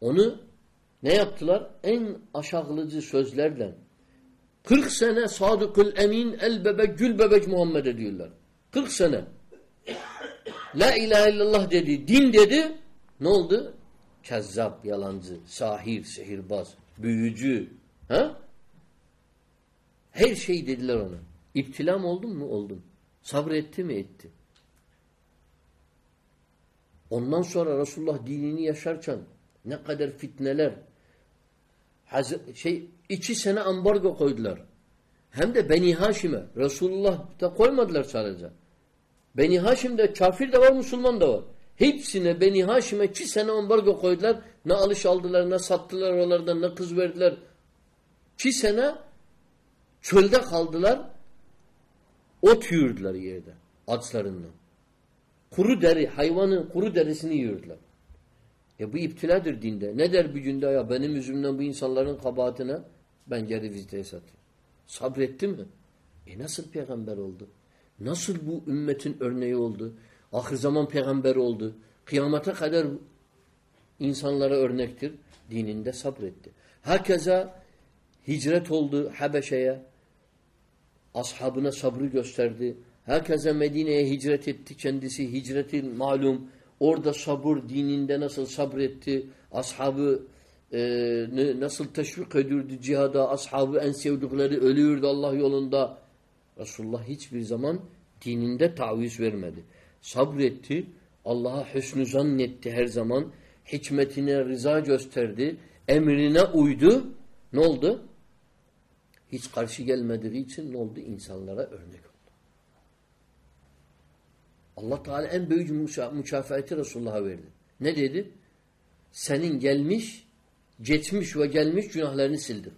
Onu ne yaptılar? En aşağılıcı sözlerle 40 sene sadıkül emin el bebek gül bebek Muhammed diyorlar. 40 sene. La ilahe illallah dedi, din dedi. Ne oldu? Kezzap, yalancı, sahir, sihirbaz, büyücü. Ha? Her şey dediler ona. İptilam oldun mu? Oldum. Sabretti mi? Etti. Ondan sonra Resulullah dinini yaşarken ne kadar fitneler şey iki sene ambargo koydular. Hem de Beni Haşim'e. Resulullah da koymadılar sadece. Beni Haşim'de kafir de var, Müslüman da var. Hepsine Beni Haşim'e iki sene ambargo koydular. Ne alış aldılar, ne sattılar oralardan, ne kız verdiler. İki sene çölde kaldılar. Ot yürüdüler yerde. Açlarından. Kuru deri, hayvanın kuru derisini yürüdüler. E bu iptiladır dinde. Ne der bir günde ya benim yüzümden bu insanların kabahatine ben geri viziteye satayım. Sabretti mi? E nasıl peygamber oldu? Nasıl bu ümmetin örneği oldu? Ahir zaman peygamber oldu. Kıyamata kadar insanlara örnektir. Dininde sabretti. Hakeza hicret oldu Habeşe'ye. Ashabına sabrı gösterdi. Herkese Medine'ye hicret etti. Kendisi hicretin malum. Orada sabır dininde nasıl sabretti. Ashabı e, nasıl teşvik ediyordu cihada. Ashabı en sevdikleri ölüyordu Allah yolunda. Resulullah hiçbir zaman dininde taviz vermedi. Sabretti. Allah'a hüsnü zannetti her zaman. Hikmetine rıza gösterdi. Emrine uydu. Ne oldu? Hiç karşı gelmediği için ne oldu? İnsanlara örnek oldu. Allah Teala en büyük mükafati Resulullah'a verdi. Ne dedi? Senin gelmiş, geçmiş ve gelmiş günahlarını sildir.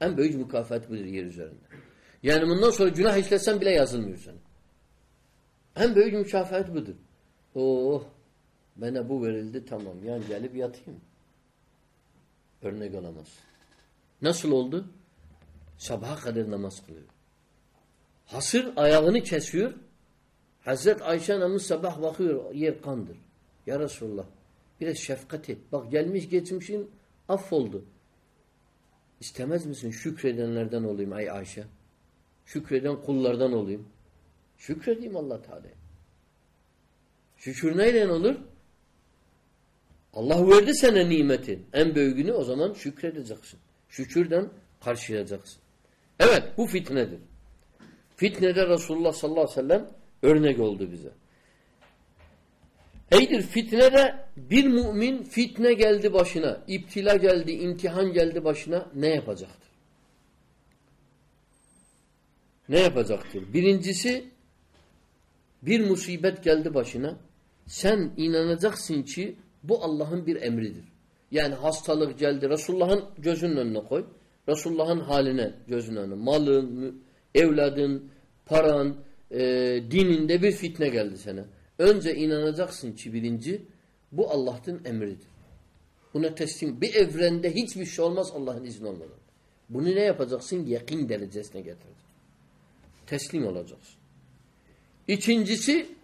En büyük mükafat budur yer üzerinde. Yani bundan sonra günah işlesen bile yazılmıyor sana. En büyük mükafat budur. Oh, bana bu verildi tamam. Yani gelip yatayım. Örnek olamaz. Nasıl oldu? Sabaha kadar namaz kılıyor. Hasır ayağını kesiyor. Hazret Ayşe anamız sabah bakıyor yer kandır. Ya Resulullah biraz şefkat et. Bak gelmiş geçmişin affoldu. İstemez misin şükredenlerden olayım ay Ayşe? Şükreden kullardan olayım. Şükredeyim Allah Teala'ya. Şükür neyle olur? Allah verdi sana nimetin. En büyüğünü o zaman şükredeceksin. Şükürden karşılayacaksın. Evet bu fitnedir. Fitnede Resulullah sallallahu aleyhi ve sellem örnek oldu bize. Eydir fitnede bir mümin fitne geldi başına, iptila geldi, imtihan geldi başına ne yapacaktır? Ne yapacaktır? Birincisi bir musibet geldi başına. Sen inanacaksın ki bu Allah'ın bir emridir. Yani hastalık geldi. Resulullah'ın gözünün önüne koy. Resulullah'ın haline gözünün önüne. Malın, evladın, paran, e, dininde bir fitne geldi sana. Önce inanacaksın ki birinci bu Allah'ın emridir. Buna teslim. Bir evrende hiçbir şey olmaz Allah'ın izni olmadan. Bunu ne yapacaksın? Yakin derecesine getireceksin. Teslim olacaksın. İkincisi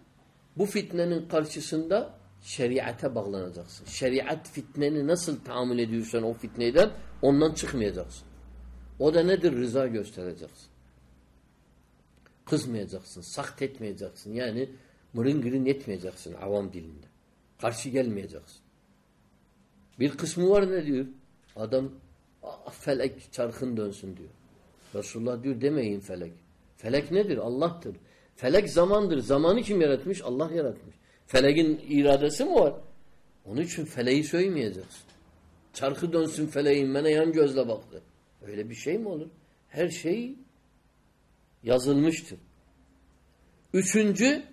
bu fitnenin karşısında şeriate bağlanacaksın. Şeriat fitneni nasıl tahammül ediyorsan o fitneden ondan çıkmayacaksın. O da nedir? Rıza göstereceksin. Kızmayacaksın, sakt etmeyeceksin. Yani mırın gırın etmeyeceksin avam dilinde. Karşı gelmeyeceksin. Bir kısmı var ne diyor? Adam "Ah, felek çarkın dönsün diyor. Resulullah diyor demeyin felek. Felek nedir? Allah'tır. Felek zamandır. Zamanı kim yaratmış? Allah yaratmış. Feleğin iradesi mi var? Onun için feleği söylemeyeceksin. Çarkı dönsün feleğin bana yan gözle baktı. Öyle bir şey mi olur? Her şey yazılmıştır. Üçüncü,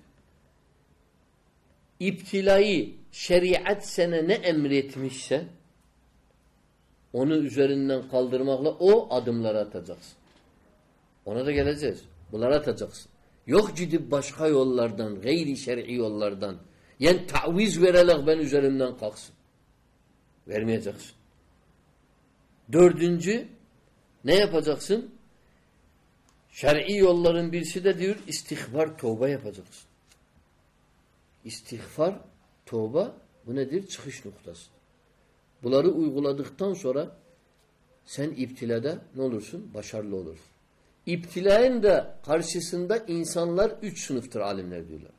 iptilayı şeriat sana ne emretmişse onu üzerinden kaldırmakla o adımları atacaksın. Ona da geleceğiz. Bunları atacaksın. Yok gidip başka yollardan, gayri şer'i yollardan. Yani taviz vererek ben üzerimden kalksın. Vermeyeceksin. Dördüncü, ne yapacaksın? Şer'i yolların birisi de diyor istihbar, tövbe yapacaksın. İstihbar, tövbe bu nedir? Çıkış noktası. Bunları uyguladıktan sonra sen iptilada ne olursun? Başarılı olursun. İptilaın da karşısında insanlar üç sınıftır alimler diyorlar.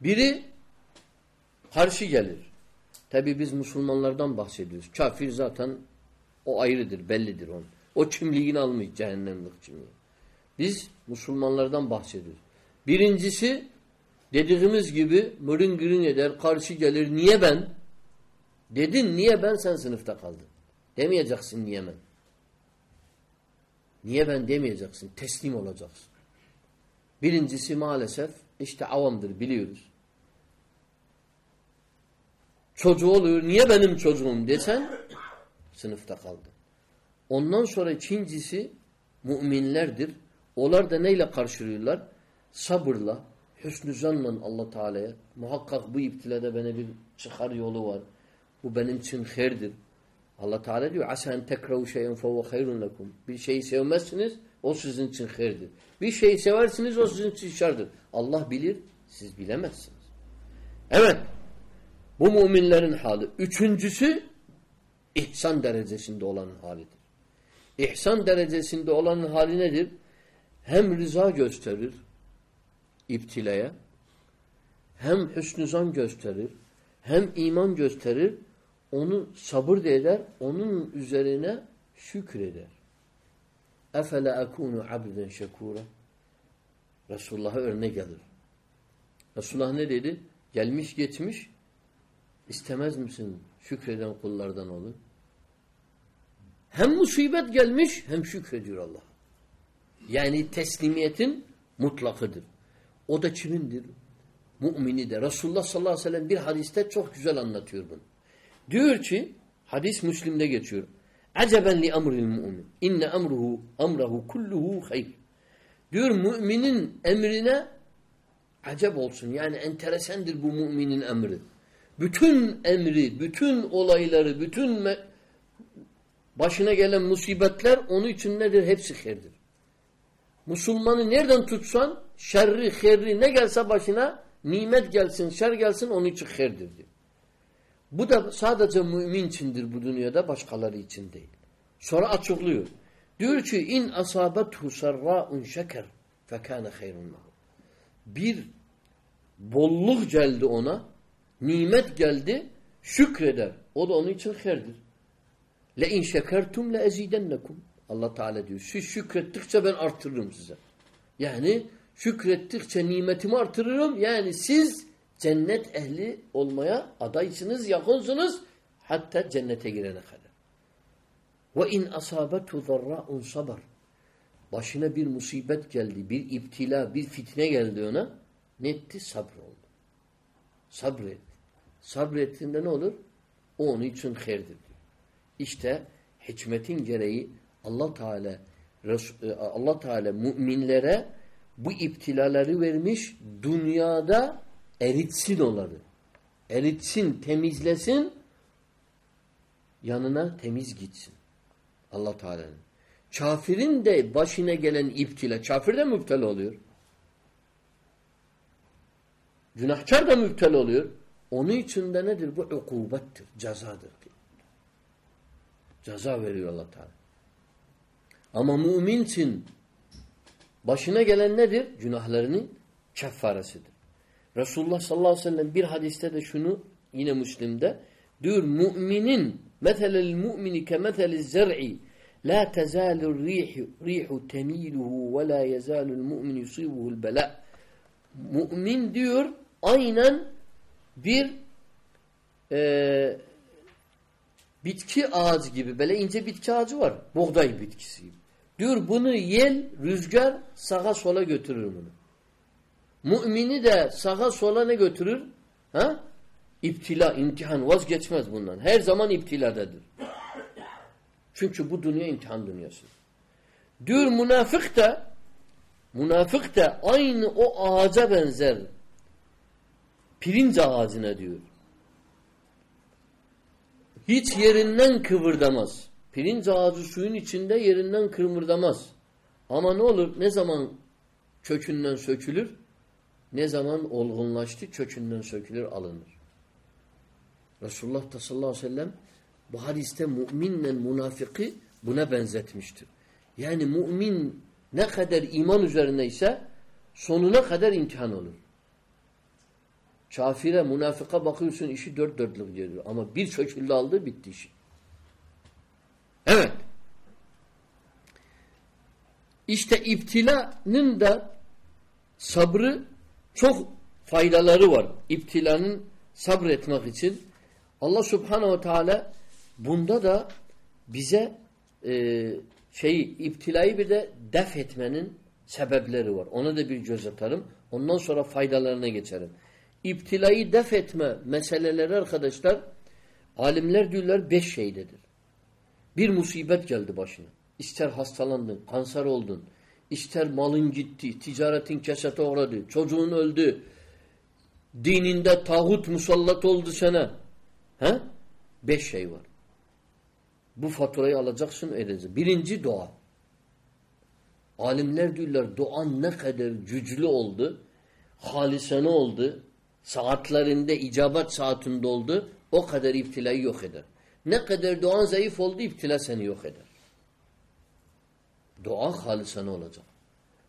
Biri karşı gelir. Tabi biz Müslümanlardan bahsediyoruz. Kafir zaten o ayrıdır, bellidir onun. O kimliğini almış cehennemlik kimliği. Biz Müslümanlardan bahsediyoruz. Birincisi dediğimiz gibi mırın gırın eder, karşı gelir. Niye ben? Dedin niye ben sen sınıfta kaldın. Demeyeceksin niye ben. Niye ben demeyeceksin. Teslim olacaksın. Birincisi maalesef işte avamdır biliyoruz. Çocuğu oluyor. Niye benim çocuğum desen sınıfta kaldı. Ondan sonra ikincisi müminlerdir. Onlar da neyle karşılıyorlar? Sabırla, hüsnü zanla allah Teala'ya. Muhakkak bu iptilede bana bir çıkar yolu var. Bu benim için hayırdır. Allah Teala diyor asen tekrahu şeyen fehuve hayrun lekum. Bir şeyi sevmezsiniz o sizin için hayırdır. Bir şeyi seversiniz o sizin için şerdir. Allah bilir siz bilemezsiniz. Evet bu müminlerin hali. Üçüncüsü ihsan derecesinde olanın halidir. İhsan derecesinde olanın hali nedir? Hem rıza gösterir iptilaya hem hüsnü zan gösterir hem iman gösterir onu sabır da eder, onun üzerine şükreder. Efele ekunu abden şekura. Resulullah'a örnek gelir. Resulullah ne dedi? Gelmiş geçmiş istemez misin şükreden kullardan olur? Hem musibet gelmiş hem şükrediyor Allah. Yani teslimiyetin mutlakıdır. O da kimindir? Mümini de. Resulullah sallallahu aleyhi ve sellem bir hadiste çok güzel anlatıyor bunu. Diyor ki hadis Müslim'de geçiyor. Aceben li emril mu'min. İnne emruhu emrahu kulluhu hayr. Diyor müminin emrine acep olsun. Yani enteresandır bu müminin emri. Bütün emri, bütün olayları, bütün başına gelen musibetler onun için nedir? Hepsi hayırdır. Müslümanı nereden tutsan şerri, hayri ne gelse başına nimet gelsin, şer gelsin onun için hayırdır diyor. Bu da sadece mümin içindir bu dünyada başkaları için değil. Sonra açıklıyor. Diyor ki in asabethu sarra'un şeker fekâne hayrun Bir bolluk geldi ona, nimet geldi, şükreder. O da onun için hayırdır. Le in şekertum le ezidennekum. Allah Teala diyor. Siz şükrettikçe ben artırırım size. Yani şükrettikçe nimetimi artırırım. Yani siz cennet ehli olmaya adaysınız, yakınsınız hatta cennete girene kadar. Ve in asabetu zarra'un sabar. Başına bir musibet geldi, bir iptila, bir fitne geldi ona. Ne etti? Sabr oldu. Sabretti. Sabrettiğinde ne olur? O onun için diyor. İşte hikmetin gereği Allah Teala Allah Teala müminlere bu iptilaları vermiş dünyada eritsin onları. Eritsin, temizlesin yanına temiz gitsin. Allah Teala'nın. Kafirin de başına gelen iptila, kafir de müptel oluyor. Günahkar da müptel oluyor. Onun için de nedir? Bu ukubettir, cezadır. Ceza veriyor Allah Teala. Ama mümin için başına gelen nedir? Günahlarının keffaresidir. Resulullah sallallahu aleyhi ve sellem bir hadiste de şunu yine Müslim'de diyor müminin metelel mümini ke meteliz zer'i la tezalur rihu rihu temiluhu ve la yezalul mu'min yusibuhu'l bela. Mümin diyor aynen bir e, bitki ağacı gibi böyle ince bitki ağacı var. Buğday bitkisi gibi. Diyor bunu yel, rüzgar sağa sola götürür bunu. Mümini de sağa sola ne götürür? Ha? İptila, imtihan vazgeçmez bundan. Her zaman iptiladadır. Çünkü bu dünya imtihan dünyası. Diyor münafık da münafık da aynı o ağaca benzer. Pirinç ağacına diyor. Hiç yerinden kıvırdamaz. Pirinç ağacı suyun içinde yerinden kıvırdamaz. Ama ne olur? Ne zaman kökünden sökülür? Ne zaman olgunlaştı? Kökünden sökülür, alınır. Resulullah da sallallahu aleyhi ve sellem bu hadiste müminle münafıkı buna benzetmiştir. Yani mümin ne kadar iman üzerindeyse sonuna kadar imtihan olur. Kafire, münafıka bakıyorsun işi dört dörtlük geliyor. Ama bir şekilde aldı bitti işi. Evet. İşte iptilanın da sabrı çok faydaları var. İptilanın sabretmek için. Allah subhanehu teala bunda da bize e, şeyi iptilayı bir de def etmenin sebepleri var. Ona da bir göz atarım. Ondan sonra faydalarına geçerim. İptilayı def etme meseleleri arkadaşlar alimler diyorlar beş şeydedir. Bir musibet geldi başına. İster hastalandın, kanser oldun, ister malın gitti, ticaretin kesete uğradı, çocuğun öldü, dininde tağut musallat oldu sana. He? Beş şey var. Bu faturayı alacaksın edeceksin. Birinci dua. Alimler diyorlar duan ne kadar güçlü oldu, halisane oldu, saatlerinde, icabet saatinde oldu, o kadar iptilayı yok eder. Ne kadar duan zayıf oldu, iptila seni yok eder. Dua halisane olacak.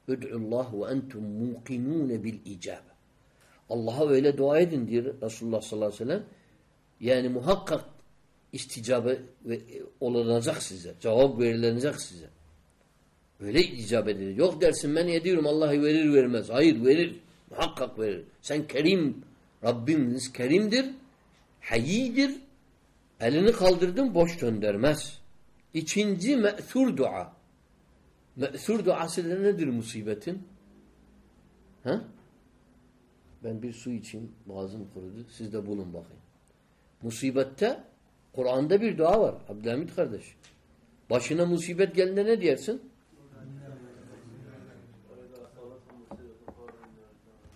Üd'ullah ve entum muqinun bil icabe. Allah'a öyle dua edin diyor Resulullah sallallahu aleyhi ve sellem. Yani muhakkak isticabe olunacak size. Cevap verilecek size. Öyle icabet edilir. Yok dersin ben ediyorum Allah verir vermez. Hayır verir. Muhakkak verir. Sen kerim. Rabbimiz kerimdir. Hayyidir. Elini kaldırdın boş göndermez. İkinci me'thur dua. Me'thur duası da nedir musibetin? Ha? Ben bir su içeyim. Boğazım kurudu. Siz de bulun bakayım. Musibette Kur'an'da bir dua var. Abdülhamid kardeş. Başına musibet geldiğinde ne diyersin?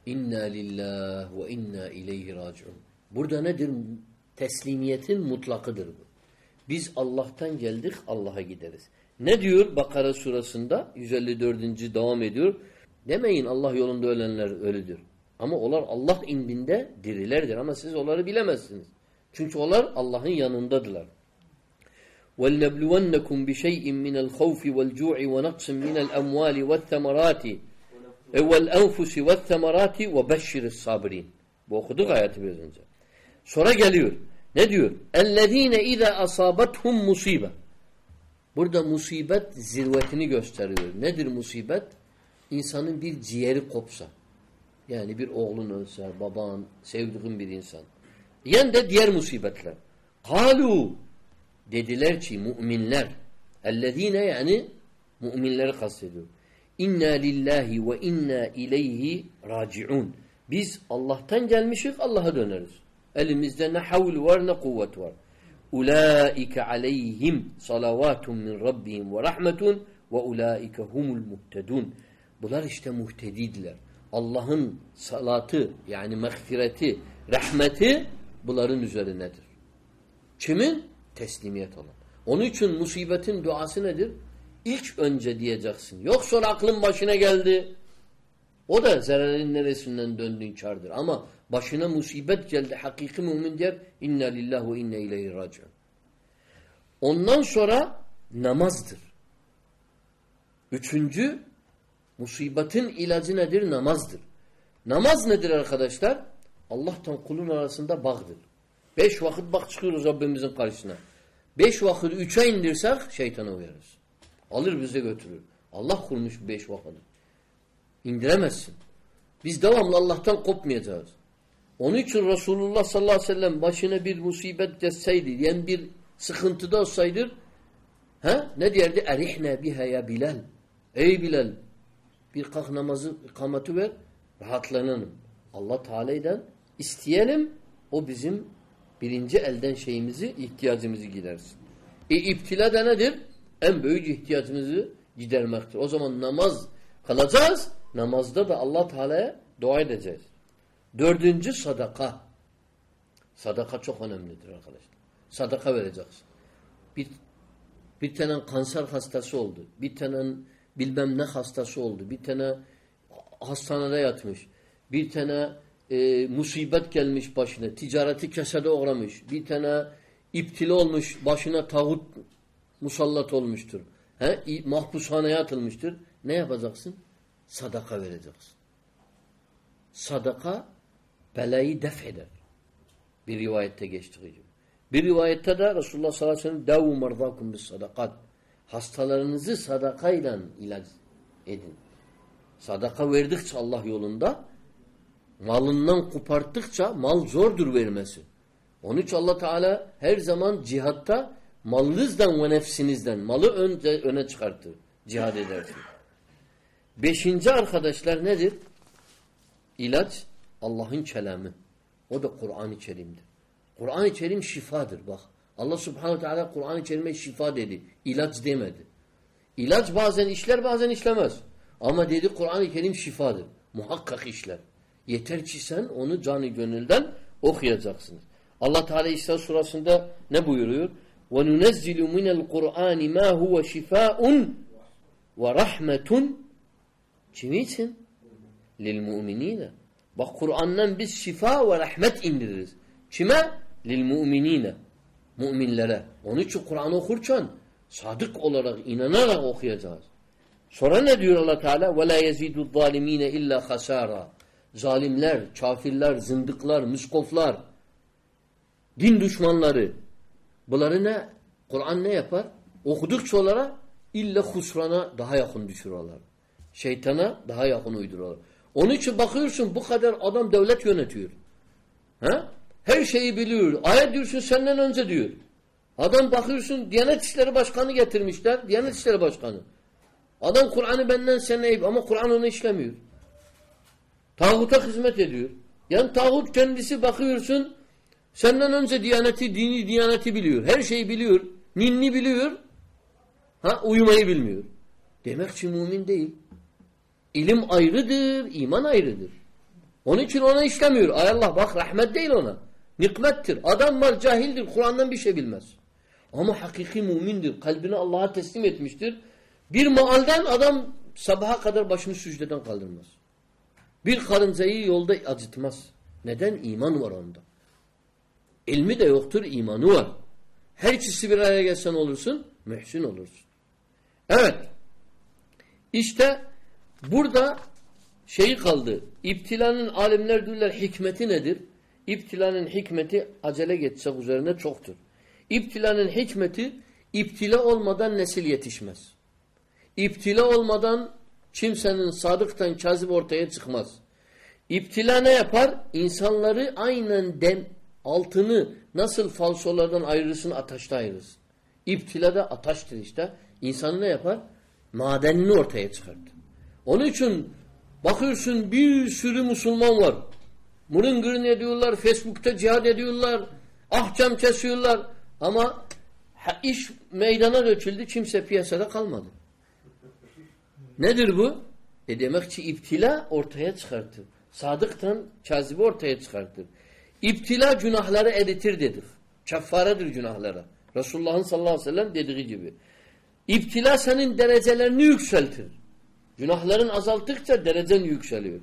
İnna lillah ve inna ileyhi raciun. Burada nedir? Teslimiyetin mutlakıdır bu. Biz Allah'tan geldik, Allah'a gideriz. Ne diyor Bakara surasında? 154. devam ediyor. Demeyin Allah yolunda ölenler ölüdür. Ama onlar Allah indinde dirilerdir. Ama siz onları bilemezsiniz. Çünkü onlar Allah'ın yanındadırlar. وَلْنَبْلُوَنَّكُمْ بِشَيْءٍ مِنَ الْخَوْفِ وَالْجُوعِ وَنَقْصٍ مِنَ الْأَمْوَالِ وَالثَّمَرَاتِ وَالْاَنْفُسِ وَالثَّمَرَاتِ وَبَشِّرِ الصَّابِرِينَ Bu okuduk ayeti biraz önce. Sonra geliyor. Ne diyor? اَلَّذ۪ينَ اِذَا أَصَابَتْهُمْ musibet. Burada musibet zirvetini gösteriyor. Nedir musibet? İnsanın bir ciğeri kopsa. Yani bir oğlun ölse, baban, sevdiğin bir insan. Yen de diğer musibetler. Kalu dediler ki müminler ellezine yani müminleri kastediyor. İnna lillahi ve inna ileyhi raciun. Biz Allah'tan gelmişik Allah'a döneriz. Elimizde ne havl var ne kuvvet var. Ulaike aleyhim salavatun min rabbihim ve rahmetun ve ulaike humul muhtedun. Bunlar işte muhtedidiler. Allah'ın salatı yani mağfireti, rahmeti bunların üzerindedir. Kimin? Teslimiyet olan. Onun için musibetin duası nedir? İlk önce diyeceksin. Yok sonra aklın başına geldi. O da zararın neresinden döndüğün çardır. Ama başına musibet geldi. Hakiki mümin der. İnna lillahi ve inne ileyhi raciun. Ondan sonra namazdır. Üçüncü, musibetin ilacı nedir? Namazdır. Namaz nedir arkadaşlar? Allah'tan kulun arasında bağdır. Beş vakit bak çıkıyoruz Rabbimizin karşısına. Beş vakit üçe indirsek şeytana uyarız. Alır bize götürür. Allah kurmuş beş vakit. İndiremezsin. Biz devamlı Allah'tan kopmayacağız. Onun için Resulullah sallallahu aleyhi ve sellem başına bir musibet gelseydi, yani bir sıkıntıda olsaydı he, ne derdi? Erihne biha ya Bilal. Ey Bilal bir kalk namazı ikameti ver rahatlanalım. Allah Teala'dan isteyelim o bizim birinci elden şeyimizi ihtiyacımızı gidersin. E iptila da nedir? En büyük ihtiyacımızı gidermektir. O zaman namaz kalacağız. Namazda da Allah Teala'ya dua edeceğiz. Dördüncü sadaka. Sadaka çok önemlidir arkadaşlar. Sadaka vereceksin. Bir, bir tane kanser hastası oldu. Bir tane bilmem ne hastası oldu. Bir tane hastanede yatmış. Bir tane e, musibet gelmiş başına. Ticareti kesede uğramış. Bir tane iptili olmuş. Başına tağut musallat olmuştur. He? Mahpushaneye atılmıştır. Ne yapacaksın? Sadaka vereceksin. Sadaka belayı def eder. Bir rivayette geçtiği gibi. Bir rivayette de Resulullah sallallahu aleyhi ve sellem davu merdakum bis sadakat. Hastalarınızı sadakayla ilaç edin. Sadaka verdikçe Allah yolunda malından koparttıkça mal zordur vermesi. Onun için Allah Teala her zaman cihatta malınızdan ve nefsinizden malı önce öne çıkartır. Cihad edersin. Beşinci arkadaşlar nedir? İlaç Allah'ın kelamı. O da Kur'an-ı Kerim'dir. Kur'an-ı Kerim şifadır bak. Allah subhanahu teala Kur'an-ı Kerim'e şifa dedi. İlaç demedi. İlaç bazen işler bazen işlemez. Ama dedi Kur'an-ı Kerim şifadır. Muhakkak işler. Yeter ki sen onu canı gönülden okuyacaksınız. Allah Teala İsra surasında ne buyuruyor? وَنُنَزِّلُ مِنَ الْقُرْآنِ مَا هُوَ شِفَاءٌ وَرَحْمَةٌ Kim için? لِلْمُؤْمِنِينَ Bak Kur'an'dan biz şifa ve rahmet indiririz. Kime? لِلْمُؤْمِنِينَ Müminlere. Onun için Kur'an okurken sadık olarak, inanarak okuyacağız. Sonra ne diyor Allah Teala? وَلَا يَزِيدُ الظَّالِم۪ينَ اِلَّا خَسَارًا Zalimler, kafirler, zındıklar, müskoflar, din düşmanları. Bunları ne? Kur'an ne yapar? Okudukça onlara illa husrana daha yakın düşürüyorlar. Şeytana daha yakın uyduruyorlar. Onun için bakıyorsun bu kadar adam devlet yönetiyor. Ha? Her şeyi biliyor. Ayet diyorsun senden önce diyor. Adam bakıyorsun Diyanet İşleri Başkanı getirmişler. Diyanet İşleri Başkanı. Adam Kur'an'ı benden sen eyip ama Kur'an onu işlemiyor. Tağuta hizmet ediyor. Yani tağut kendisi bakıyorsun senden önce diyaneti, dini diyaneti biliyor. Her şeyi biliyor. Ninni biliyor. Ha uyumayı bilmiyor. Demek ki mümin değil. İlim ayrıdır, iman ayrıdır. Onun için ona işlemiyor. Ay Allah bak rahmet değil ona. Nikmettir. Adam var cahildir. Kur'an'dan bir şey bilmez. Ama hakiki mümindir. Kalbini Allah'a teslim etmiştir. Bir maalden adam sabaha kadar başını sücdeden kaldırmaz. Bir karıncayı yolda acıtmaz. Neden? İman var onda. İlmi de yoktur, imanı var. Her ikisi bir araya gelsen olursun, mühsin olursun. Evet. İşte burada şeyi kaldı. İptilanın alimler diyorlar hikmeti nedir? İptilanın hikmeti acele geçsek üzerine çoktur. İptilanın hikmeti iptila olmadan nesil yetişmez. İptila olmadan kimsenin sadıktan kazip ortaya çıkmaz. İptila ne yapar? İnsanları aynen dem, altını nasıl falsolardan ayırırsın ateşte ayırırsın. İptila da ateştir işte. İnsanı ne yapar? Madenini ortaya çıkartır. Onun için bakıyorsun bir sürü Müslüman var. Mırıngırın ediyorlar, Facebook'ta cihad ediyorlar, ahkam kesiyorlar. Ama iş meydana döküldü, kimse piyasada kalmadı. Nedir bu? E demek ki iptila ortaya çıkartır. Sadıktan kazibi ortaya çıkartır. İptila günahları eritir dedik. Keffaredir günahlara. Resulullah'ın sallallahu aleyhi ve sellem dediği gibi. İptila senin derecelerini yükseltir. Günahların azalttıkça derecen yükseliyor.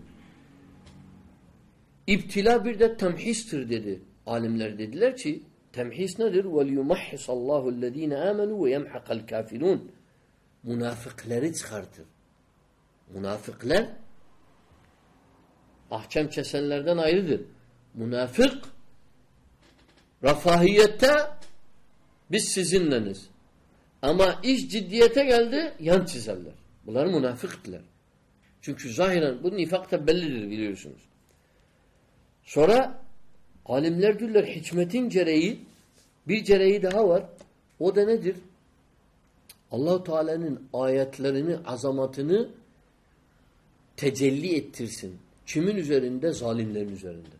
İptila bir de temhistir dedi. Alimler dediler ki temhis nedir? وَلْيُمَحِّسَ اللّٰهُ الَّذ۪ينَ آمَنُوا وَيَمْحَقَ الْكَافِرُونَ münafıkları çıkartır. Münafıklar ahkam kesenlerden ayrıdır. Münafık rafahiyette biz sizinleniz. Ama iş ciddiyete geldi yan çizerler. Bunlar münafıktılar. Çünkü zahiren bu nifak da bellidir biliyorsunuz. Sonra alimler diyorlar hikmetin gereği bir gereği daha var. O da nedir? Allahu Teala'nın ayetlerini, azamatını tecelli ettirsin. Kimin üzerinde? Zalimlerin üzerinde.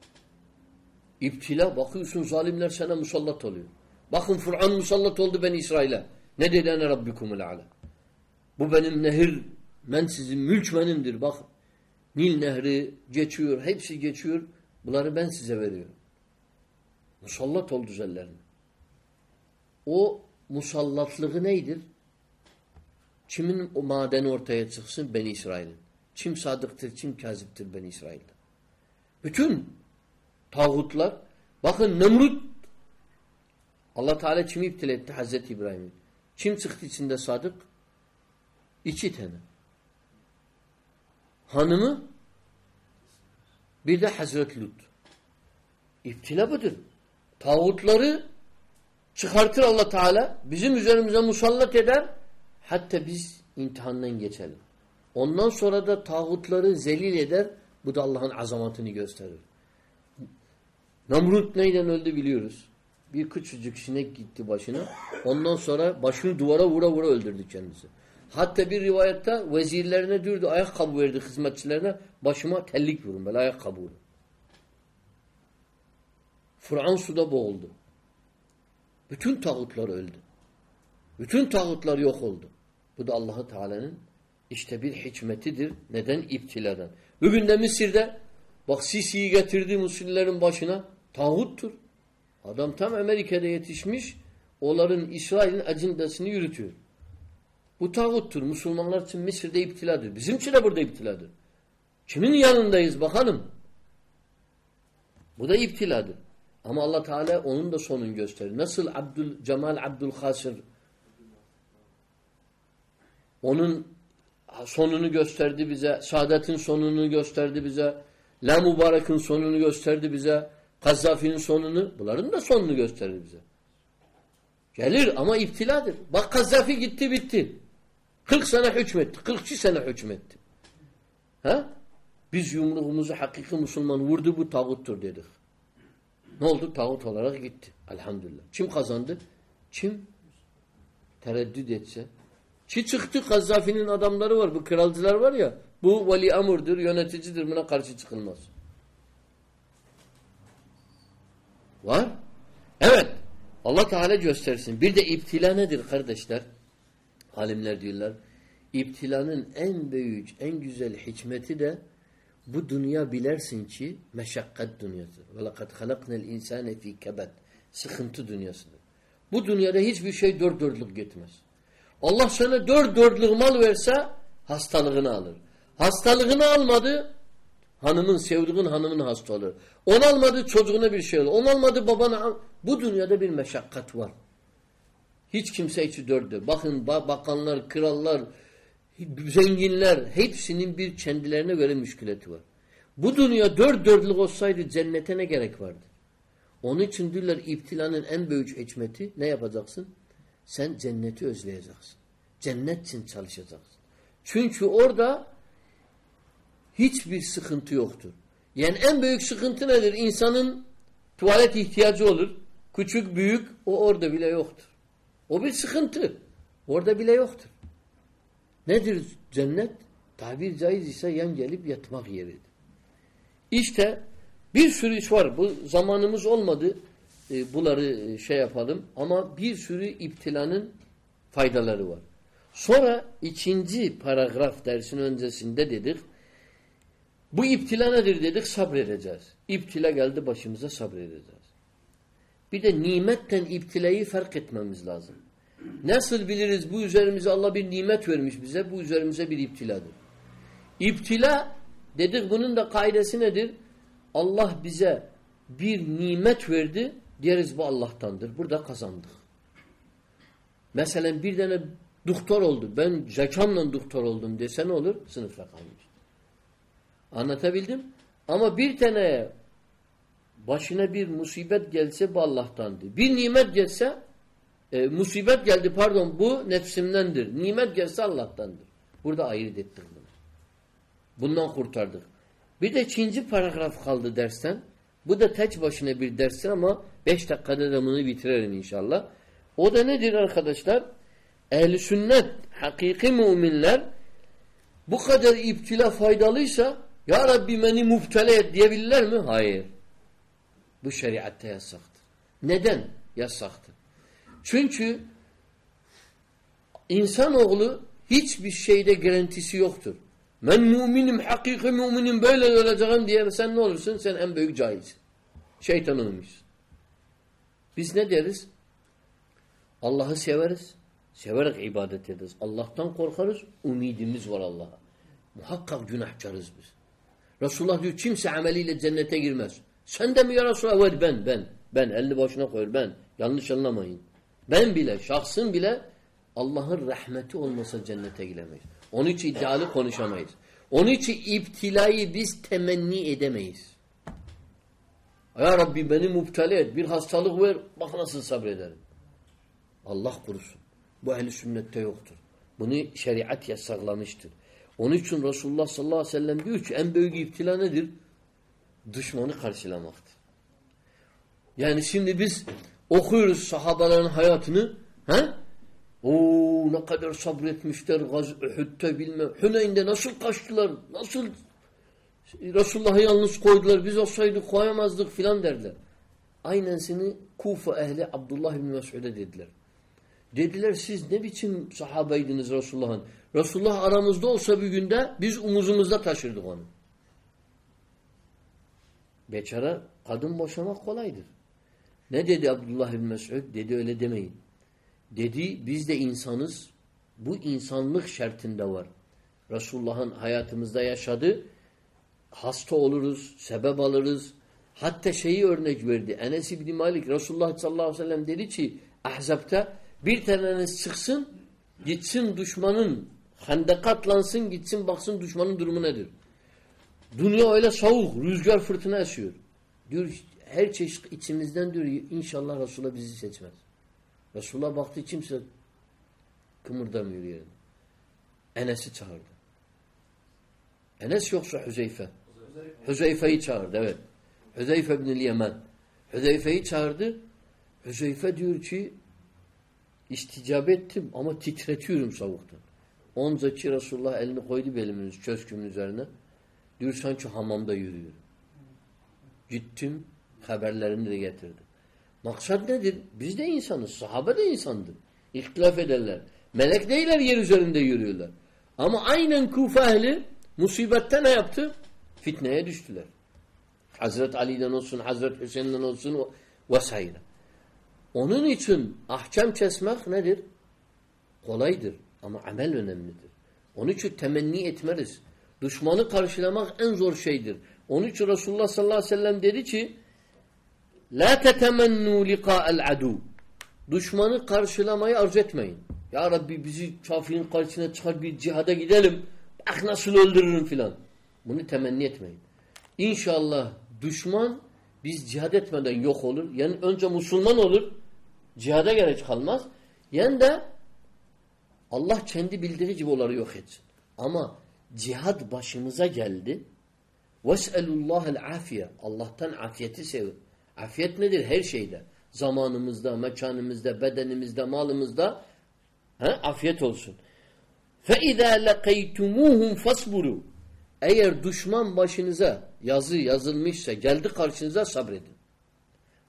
İptila bakıyorsun zalimler sana musallat oluyor. Bakın Fır'an musallat oldu ben İsrail'e. Ne dedi ene rabbikumul ala. Bu benim nehir, ben sizin mülk benimdir. Bak Nil nehri geçiyor, hepsi geçiyor. Bunları ben size veriyorum. Musallat oldu üzerlerine. O musallatlığı neydir? Kimin o madeni ortaya çıksın? Ben İsrail'in. Kim sadıktır, kim kaziptir Ben İsrail'de. Bütün tağutlar bakın Nemrut Allah Teala kimi iptal etti? Hazreti İbrahim'i. Kim çıktı içinde sadık? İki tane. Hanımı bir de Hazreti Lut. İptila budur. Tağutları çıkartır Allah Teala. Bizim üzerimize musallat eder. Hatta biz imtihandan geçelim. Ondan sonra da tağutları zelil eder. Bu da Allah'ın azamatını gösterir. Namrut neyden öldü biliyoruz. Bir küçücük sinek gitti başına. Ondan sonra başını duvara vura vura öldürdü kendisi. Hatta bir rivayette vezirlerine dürdü, ayakkabı verdi hizmetçilerine. Başıma tellik vurun böyle ayakkabı vurun. Fıran suda boğuldu. Bütün tağutlar öldü. Bütün tağutlar yok oldu. Bu da Allahu Teala'nın işte bir hikmetidir. Neden? İptiladan. Bugün de Mısır'da bak Sisi'yi getirdi Musullerin başına. Tağuttur. Adam tam Amerika'da yetişmiş. Onların İsrail'in acındasını yürütüyor. Bu tağuttur. Müslümanlar için Mısır'da iptiladır. Bizim için de burada iptiladır. Kimin yanındayız bakalım. Bu da iptiladır. Ama Allah Teala onun da sonunu gösterir. Nasıl Abdül Cemal Abdül Hasır onun sonunu gösterdi bize. Saadet'in sonunu gösterdi bize. La Mübarek'in sonunu gösterdi bize. Kazzafi'nin sonunu. Bunların da sonunu gösterir bize. Gelir ama iptiladır. Bak Kazzafi gitti bitti. 40 sene hükmetti. 42 sene hükmetti. Ha? Biz yumruğumuzu hakiki Müslüman vurdu bu tağuttur dedik. Ne oldu? Tağut olarak gitti. Elhamdülillah. Kim kazandı? Kim tereddüt etse. Ki çıktı Kazzafi'nin adamları var. Bu kralcılar var ya. Bu veli amurdur, yöneticidir. Buna karşı çıkılmaz. Var. Evet. Allah Teala göstersin. Bir de iptila nedir kardeşler? Alimler diyorlar. İptilanın en büyük, en güzel hikmeti de bu dünya bilersin ki meşakkat dünyasıdır. Ve lekad halaknel insane fi kebet. Sıkıntı dünyasıdır. Bu dünyada hiçbir şey dört dörtlük gitmez. Allah sana dört dörtlük mal verse hastalığını alır. Hastalığını almadı hanımın, sevdiğin hanımın hasta olur. On almadı çocuğuna bir şey olur. On almadı babana. Bu dünyada bir meşakkat var. Hiç kimse içi dördü. Bakın bakanlar, krallar, zenginler hepsinin bir kendilerine göre müşkületi var. Bu dünya dört dörtlük olsaydı cennete ne gerek vardı? Onun için diyorlar iptilanın en büyük hikmeti ne yapacaksın? Sen cenneti özleyeceksin. Cennet için çalışacaksın. Çünkü orada hiçbir sıkıntı yoktur. Yani en büyük sıkıntı nedir? İnsanın tuvalet ihtiyacı olur. Küçük, büyük o orada bile yoktur. O bir sıkıntı. Orada bile yoktur. Nedir cennet? Tabir caiz ise yan gelip yatmak yeridir. İşte bir sürü iş var. Bu zamanımız olmadı. E, bunları şey yapalım. Ama bir sürü iptilanın faydaları var. Sonra ikinci paragraf dersin öncesinde dedik. Bu iptila nedir dedik? Sabredeceğiz. İptila geldi başımıza sabredeceğiz. Bir de nimetten iptilayı fark etmemiz lazım. Nasıl biliriz bu üzerimize Allah bir nimet vermiş bize, bu üzerimize bir iptiladır. İptila dedik bunun da kaidesi nedir? Allah bize bir nimet verdi, deriz bu Allah'tandır. Burada kazandık. Mesela bir tane doktor oldu. Ben zekamla doktor oldum dese ne olur? Sınıfta kalmış. Anlatabildim? Ama bir tane başına bir musibet gelse bu Allah'tandır. Bir nimet gelse e, musibet geldi pardon bu nefsimdendir. Nimet gelse Allah'tandır. Burada ayırt ettik bunu. Bundan kurtardık. Bir de ikinci paragraf kaldı dersten. Bu da tek başına bir dersin ama beş dakikada da bunu bitirelim inşallah. O da nedir arkadaşlar? Ehli sünnet, hakiki müminler bu kadar iptila faydalıysa Ya Rabbi beni müptele et diyebilirler mi? Hayır. Bu şeriatte yasaktır. Neden yasaktır? Çünkü insanoğlu hiçbir şeyde garantisi yoktur. Ben müminim, hakiki müminim böyle olacağım diye sen ne olursun? Sen en büyük cahilsin. Şeytan olmuşsun. Biz ne deriz? Allah'ı severiz. Severek ibadet ederiz. Allah'tan korkarız. Umidimiz var Allah'a. Muhakkak günahkarız biz. Resulullah diyor kimse ameliyle cennete girmez. Sen de mi ya Resulullah? Evet ben, ben. Ben. Elini başına koyur ben. Yanlış anlamayın. Ben bile, şahsın bile Allah'ın rahmeti olmasa cennete giremeyiz. Onun için iddialı konuşamayız. Onun için iptilayı biz temenni edemeyiz. Ya Rabbi beni müptele et. Bir hastalık ver. Bak nasıl sabrederim. Allah korusun. Bu ehli sünnette yoktur. Bunu şeriat yasaklamıştır. Onun için Resulullah sallallahu aleyhi ve sellem diyor ki en büyük iptila nedir? Düşmanı karşılamaktır. Yani şimdi biz okuyoruz sahabaların hayatını. He? Oo ne kadar sabretmişler Gaz Uhud'da. Hüneyn'de nasıl kaçtılar? Nasıl Resulullah'ı yalnız koydular. Biz olsaydık koyamazdık filan derler. Aynensini Kufa ehli Abdullah bin Mesud'e dediler. Dediler siz ne biçim sahabeydiniz Resulullah'ın? Resulullah aramızda olsa bir günde biz omuzumuzda taşırdık onu. Beçara kadın boşamak kolaydır. Ne dedi Abdullah bin Mesud? Dedi öyle demeyin. Dedi biz de insanız. Bu insanlık şartında var. Resulullah'ın hayatımızda yaşadı. Hasta oluruz, sebep alırız. Hatta şeyi örnek verdi. Enes İbni Malik Resulullah sallallahu aleyhi ve sellem dedi ki Ahzab'ta bir taneniz çıksın gitsin düşmanın hendek atlansın gitsin baksın düşmanın durumu nedir. Dünya öyle soğuk, rüzgar fırtına esiyor. Diyor her çeşit içimizden diyor inşallah Resulullah bizi seçmez. Resulullah baktı kimse kımırdamıyor yerine. Enes'i çağırdı. Enes yoksa Hüzeyfe. Hüzeyfe'yi çağırdı evet. Hüzeyfe bin Yemen. Hüzeyfe'yi çağırdı. Hüzeyfe diyor ki isticap ettim ama titretiyorum soğuktan. Onzaki Resulullah elini koydu belimin köşkümün üzerine. Diyor sanki hamamda yürüyor. Gittim haberlerini de getirdim. Maksat nedir? Biz de insanız. Sahabe de insandır. İhtilaf ederler. Melek değiller yer üzerinde yürüyorlar. Ama aynen Kufa ehli musibette ne yaptı? Fitneye düştüler. Hazret Ali'den olsun, Hazret Hüseyin'den olsun vesaire. Onun için ahkam kesmek nedir? Kolaydır. Ama amel önemlidir. Onun için temenni etmeriz. Düşmanı karşılamak en zor şeydir. Onun için Resulullah sallallahu aleyhi ve sellem dedi ki La tetemennu liqa'el adu. Düşmanı karşılamayı arzu etmeyin. Ya Rabbi bizi kafirin karşısına çıkar bir cihada gidelim. Bak nasıl öldürürüm filan. Bunu temenni etmeyin. İnşallah düşman biz cihad etmeden yok olur. Yani önce Müslüman olur. Cihada gerek kalmaz. Yani de Allah kendi bildiği gibi onları yok etsin. Ama cihad başımıza geldi. Ves'elullahel afiye. Allah'tan afiyeti sevin. Afiyet nedir? Her şeyde. Zamanımızda, mekanımızda, bedenimizde, malımızda he? afiyet olsun. فَاِذَا لَقَيْتُمُوهُمْ فَاسْبُرُوا Eğer düşman başınıza yazı yazılmışsa, geldi karşınıza sabredin.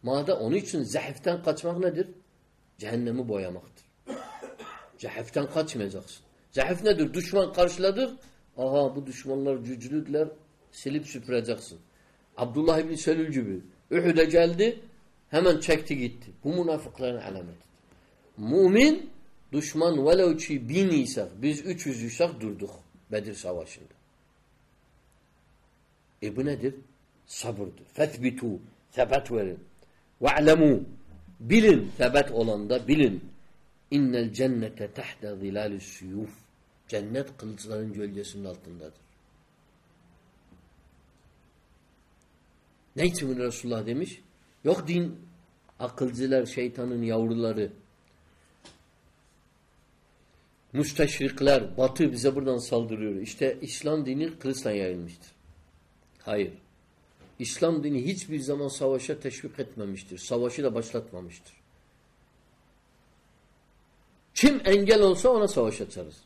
Mada onun için zehiften kaçmak nedir? Cehennemi boyamaktır. Zehiften kaçmayacaksın. Zehif nedir? Düşman karşıladır. Aha bu düşmanlar güçlüdüler. Silip süpüreceksin. Abdullah ibn Selül gibi. Uhud'a geldi. Hemen çekti gitti. Bu münafıkların alametidir. Mümin düşman velev ki bin isek biz üç yüz isek durduk Bedir Savaşı'nda. E bu nedir? Sabırdır. Fethbitu. Sebet verin. Ve'lemû. Bilin. Sebet olanda bilin. İnnel cennete tahta zilalü suyuf. Cennet kılıçların gölgesinin altındadır. Ne için Resulullah demiş? Yok din akılcılar, şeytanın yavruları, müsteşrikler, batı bize buradan saldırıyor. İşte İslam dini kılıçla yayılmıştır. Hayır. İslam dini hiçbir zaman savaşa teşvik etmemiştir. Savaşı da başlatmamıştır. Kim engel olsa ona savaş açarız.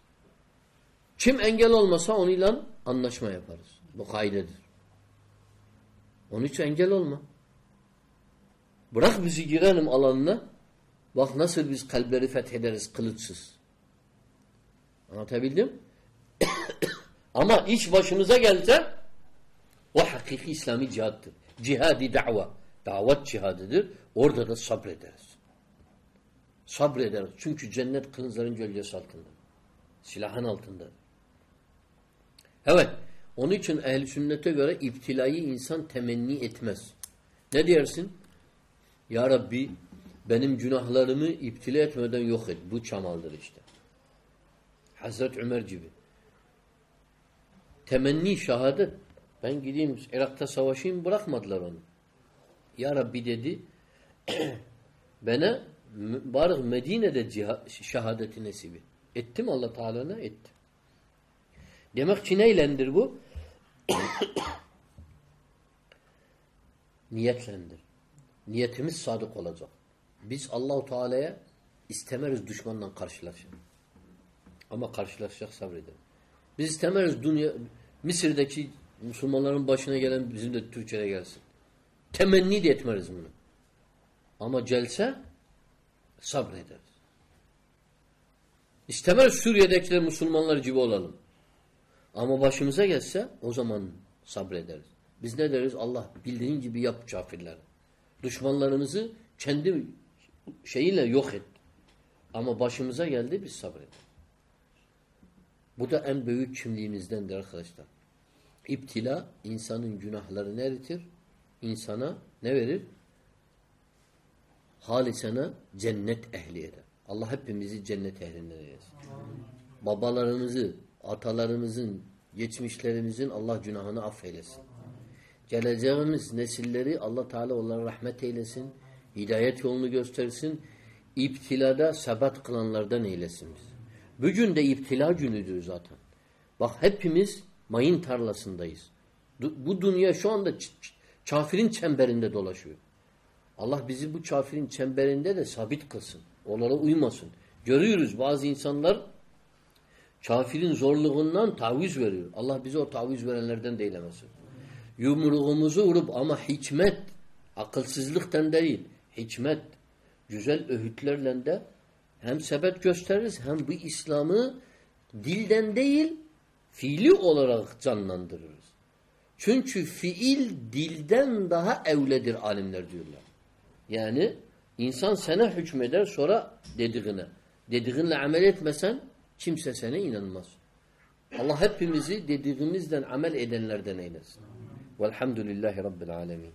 Kim engel olmasa onunla anlaşma yaparız. Bu kaidedir. Onun için engel olma. Bırak bizi girelim alanına. Bak nasıl biz kalpleri fethederiz kılıçsız. Anlatabildim? Ama iş başımıza gelse o hakiki İslami cihattır. Cihadi da'va. Davet cihadıdır. Orada da sabrederiz. Sabrederiz. Çünkü cennet kılıçların gölgesi altında. Silahın altında. Evet. Onun için ehl sünnete göre iptilayı insan temenni etmez. Ne dersin? Ya Rabbi benim günahlarımı iptila etmeden yok et. Bu çamaldır işte. Hazreti Ömer gibi. Temenni şehadet. Ben gideyim Irak'ta savaşayım bırakmadılar onu. Ya Rabbi dedi bana bari Medine'de şehadeti et. Ettim Allah Teala'na etti. Demek ki neylendir bu? Niyetlendir. Niyetimiz sadık olacak. Biz Allahu Teala'ya istemeriz düşmanla karşılaşalım. Ama karşılaşacak sabredelim. Biz istemeriz dünya Mısır'daki Müslümanların başına gelen bizim de Türkiye'de gelsin. Temenni de etmeriz bunu. Ama gelse sabrederiz. İstemez Suriye'dekiler Müslümanlar gibi olalım. Ama başımıza gelse o zaman sabrederiz. Biz ne deriz? Allah bildiğin gibi yap kafirleri. Düşmanlarımızı kendi şeyiyle yok et. Ama başımıza geldi biz sabrederiz. Bu da en büyük kimliğimizdendir arkadaşlar. İptila insanın günahlarını eritir. insana ne verir? Halisana cennet ehli eder. Allah hepimizi cennet ehlinden eylesin. Babalarımızı, atalarımızın, geçmişlerimizin Allah günahını affeylesin. Geleceğimiz nesilleri Allah Teala onlara rahmet eylesin. Hidayet yolunu göstersin. İptilada sebat kılanlardan eylesin biz. Bugün de iptila günüdür zaten. Bak hepimiz mayın tarlasındayız. Bu dünya şu anda kafirin çemberinde dolaşıyor. Allah bizi bu kafirin çemberinde de sabit kılsın. Onlara uymasın. Görüyoruz bazı insanlar kafirin zorluğundan taviz veriyor. Allah bizi o taviz verenlerden değilemesin. Yumruğumuzu vurup ama hikmet, akılsızlıktan değil, hikmet, güzel öğütlerle de hem sebep gösteririz hem bu İslam'ı dilden değil fiili olarak canlandırırız. Çünkü fiil dilden daha evledir alimler diyorlar. Yani insan sana hükmeder sonra dediğine. Dediğinle amel etmesen kimse sana inanmaz. Allah hepimizi dediğimizden amel edenlerden eylesin. Velhamdülillahi Rabbil alemin.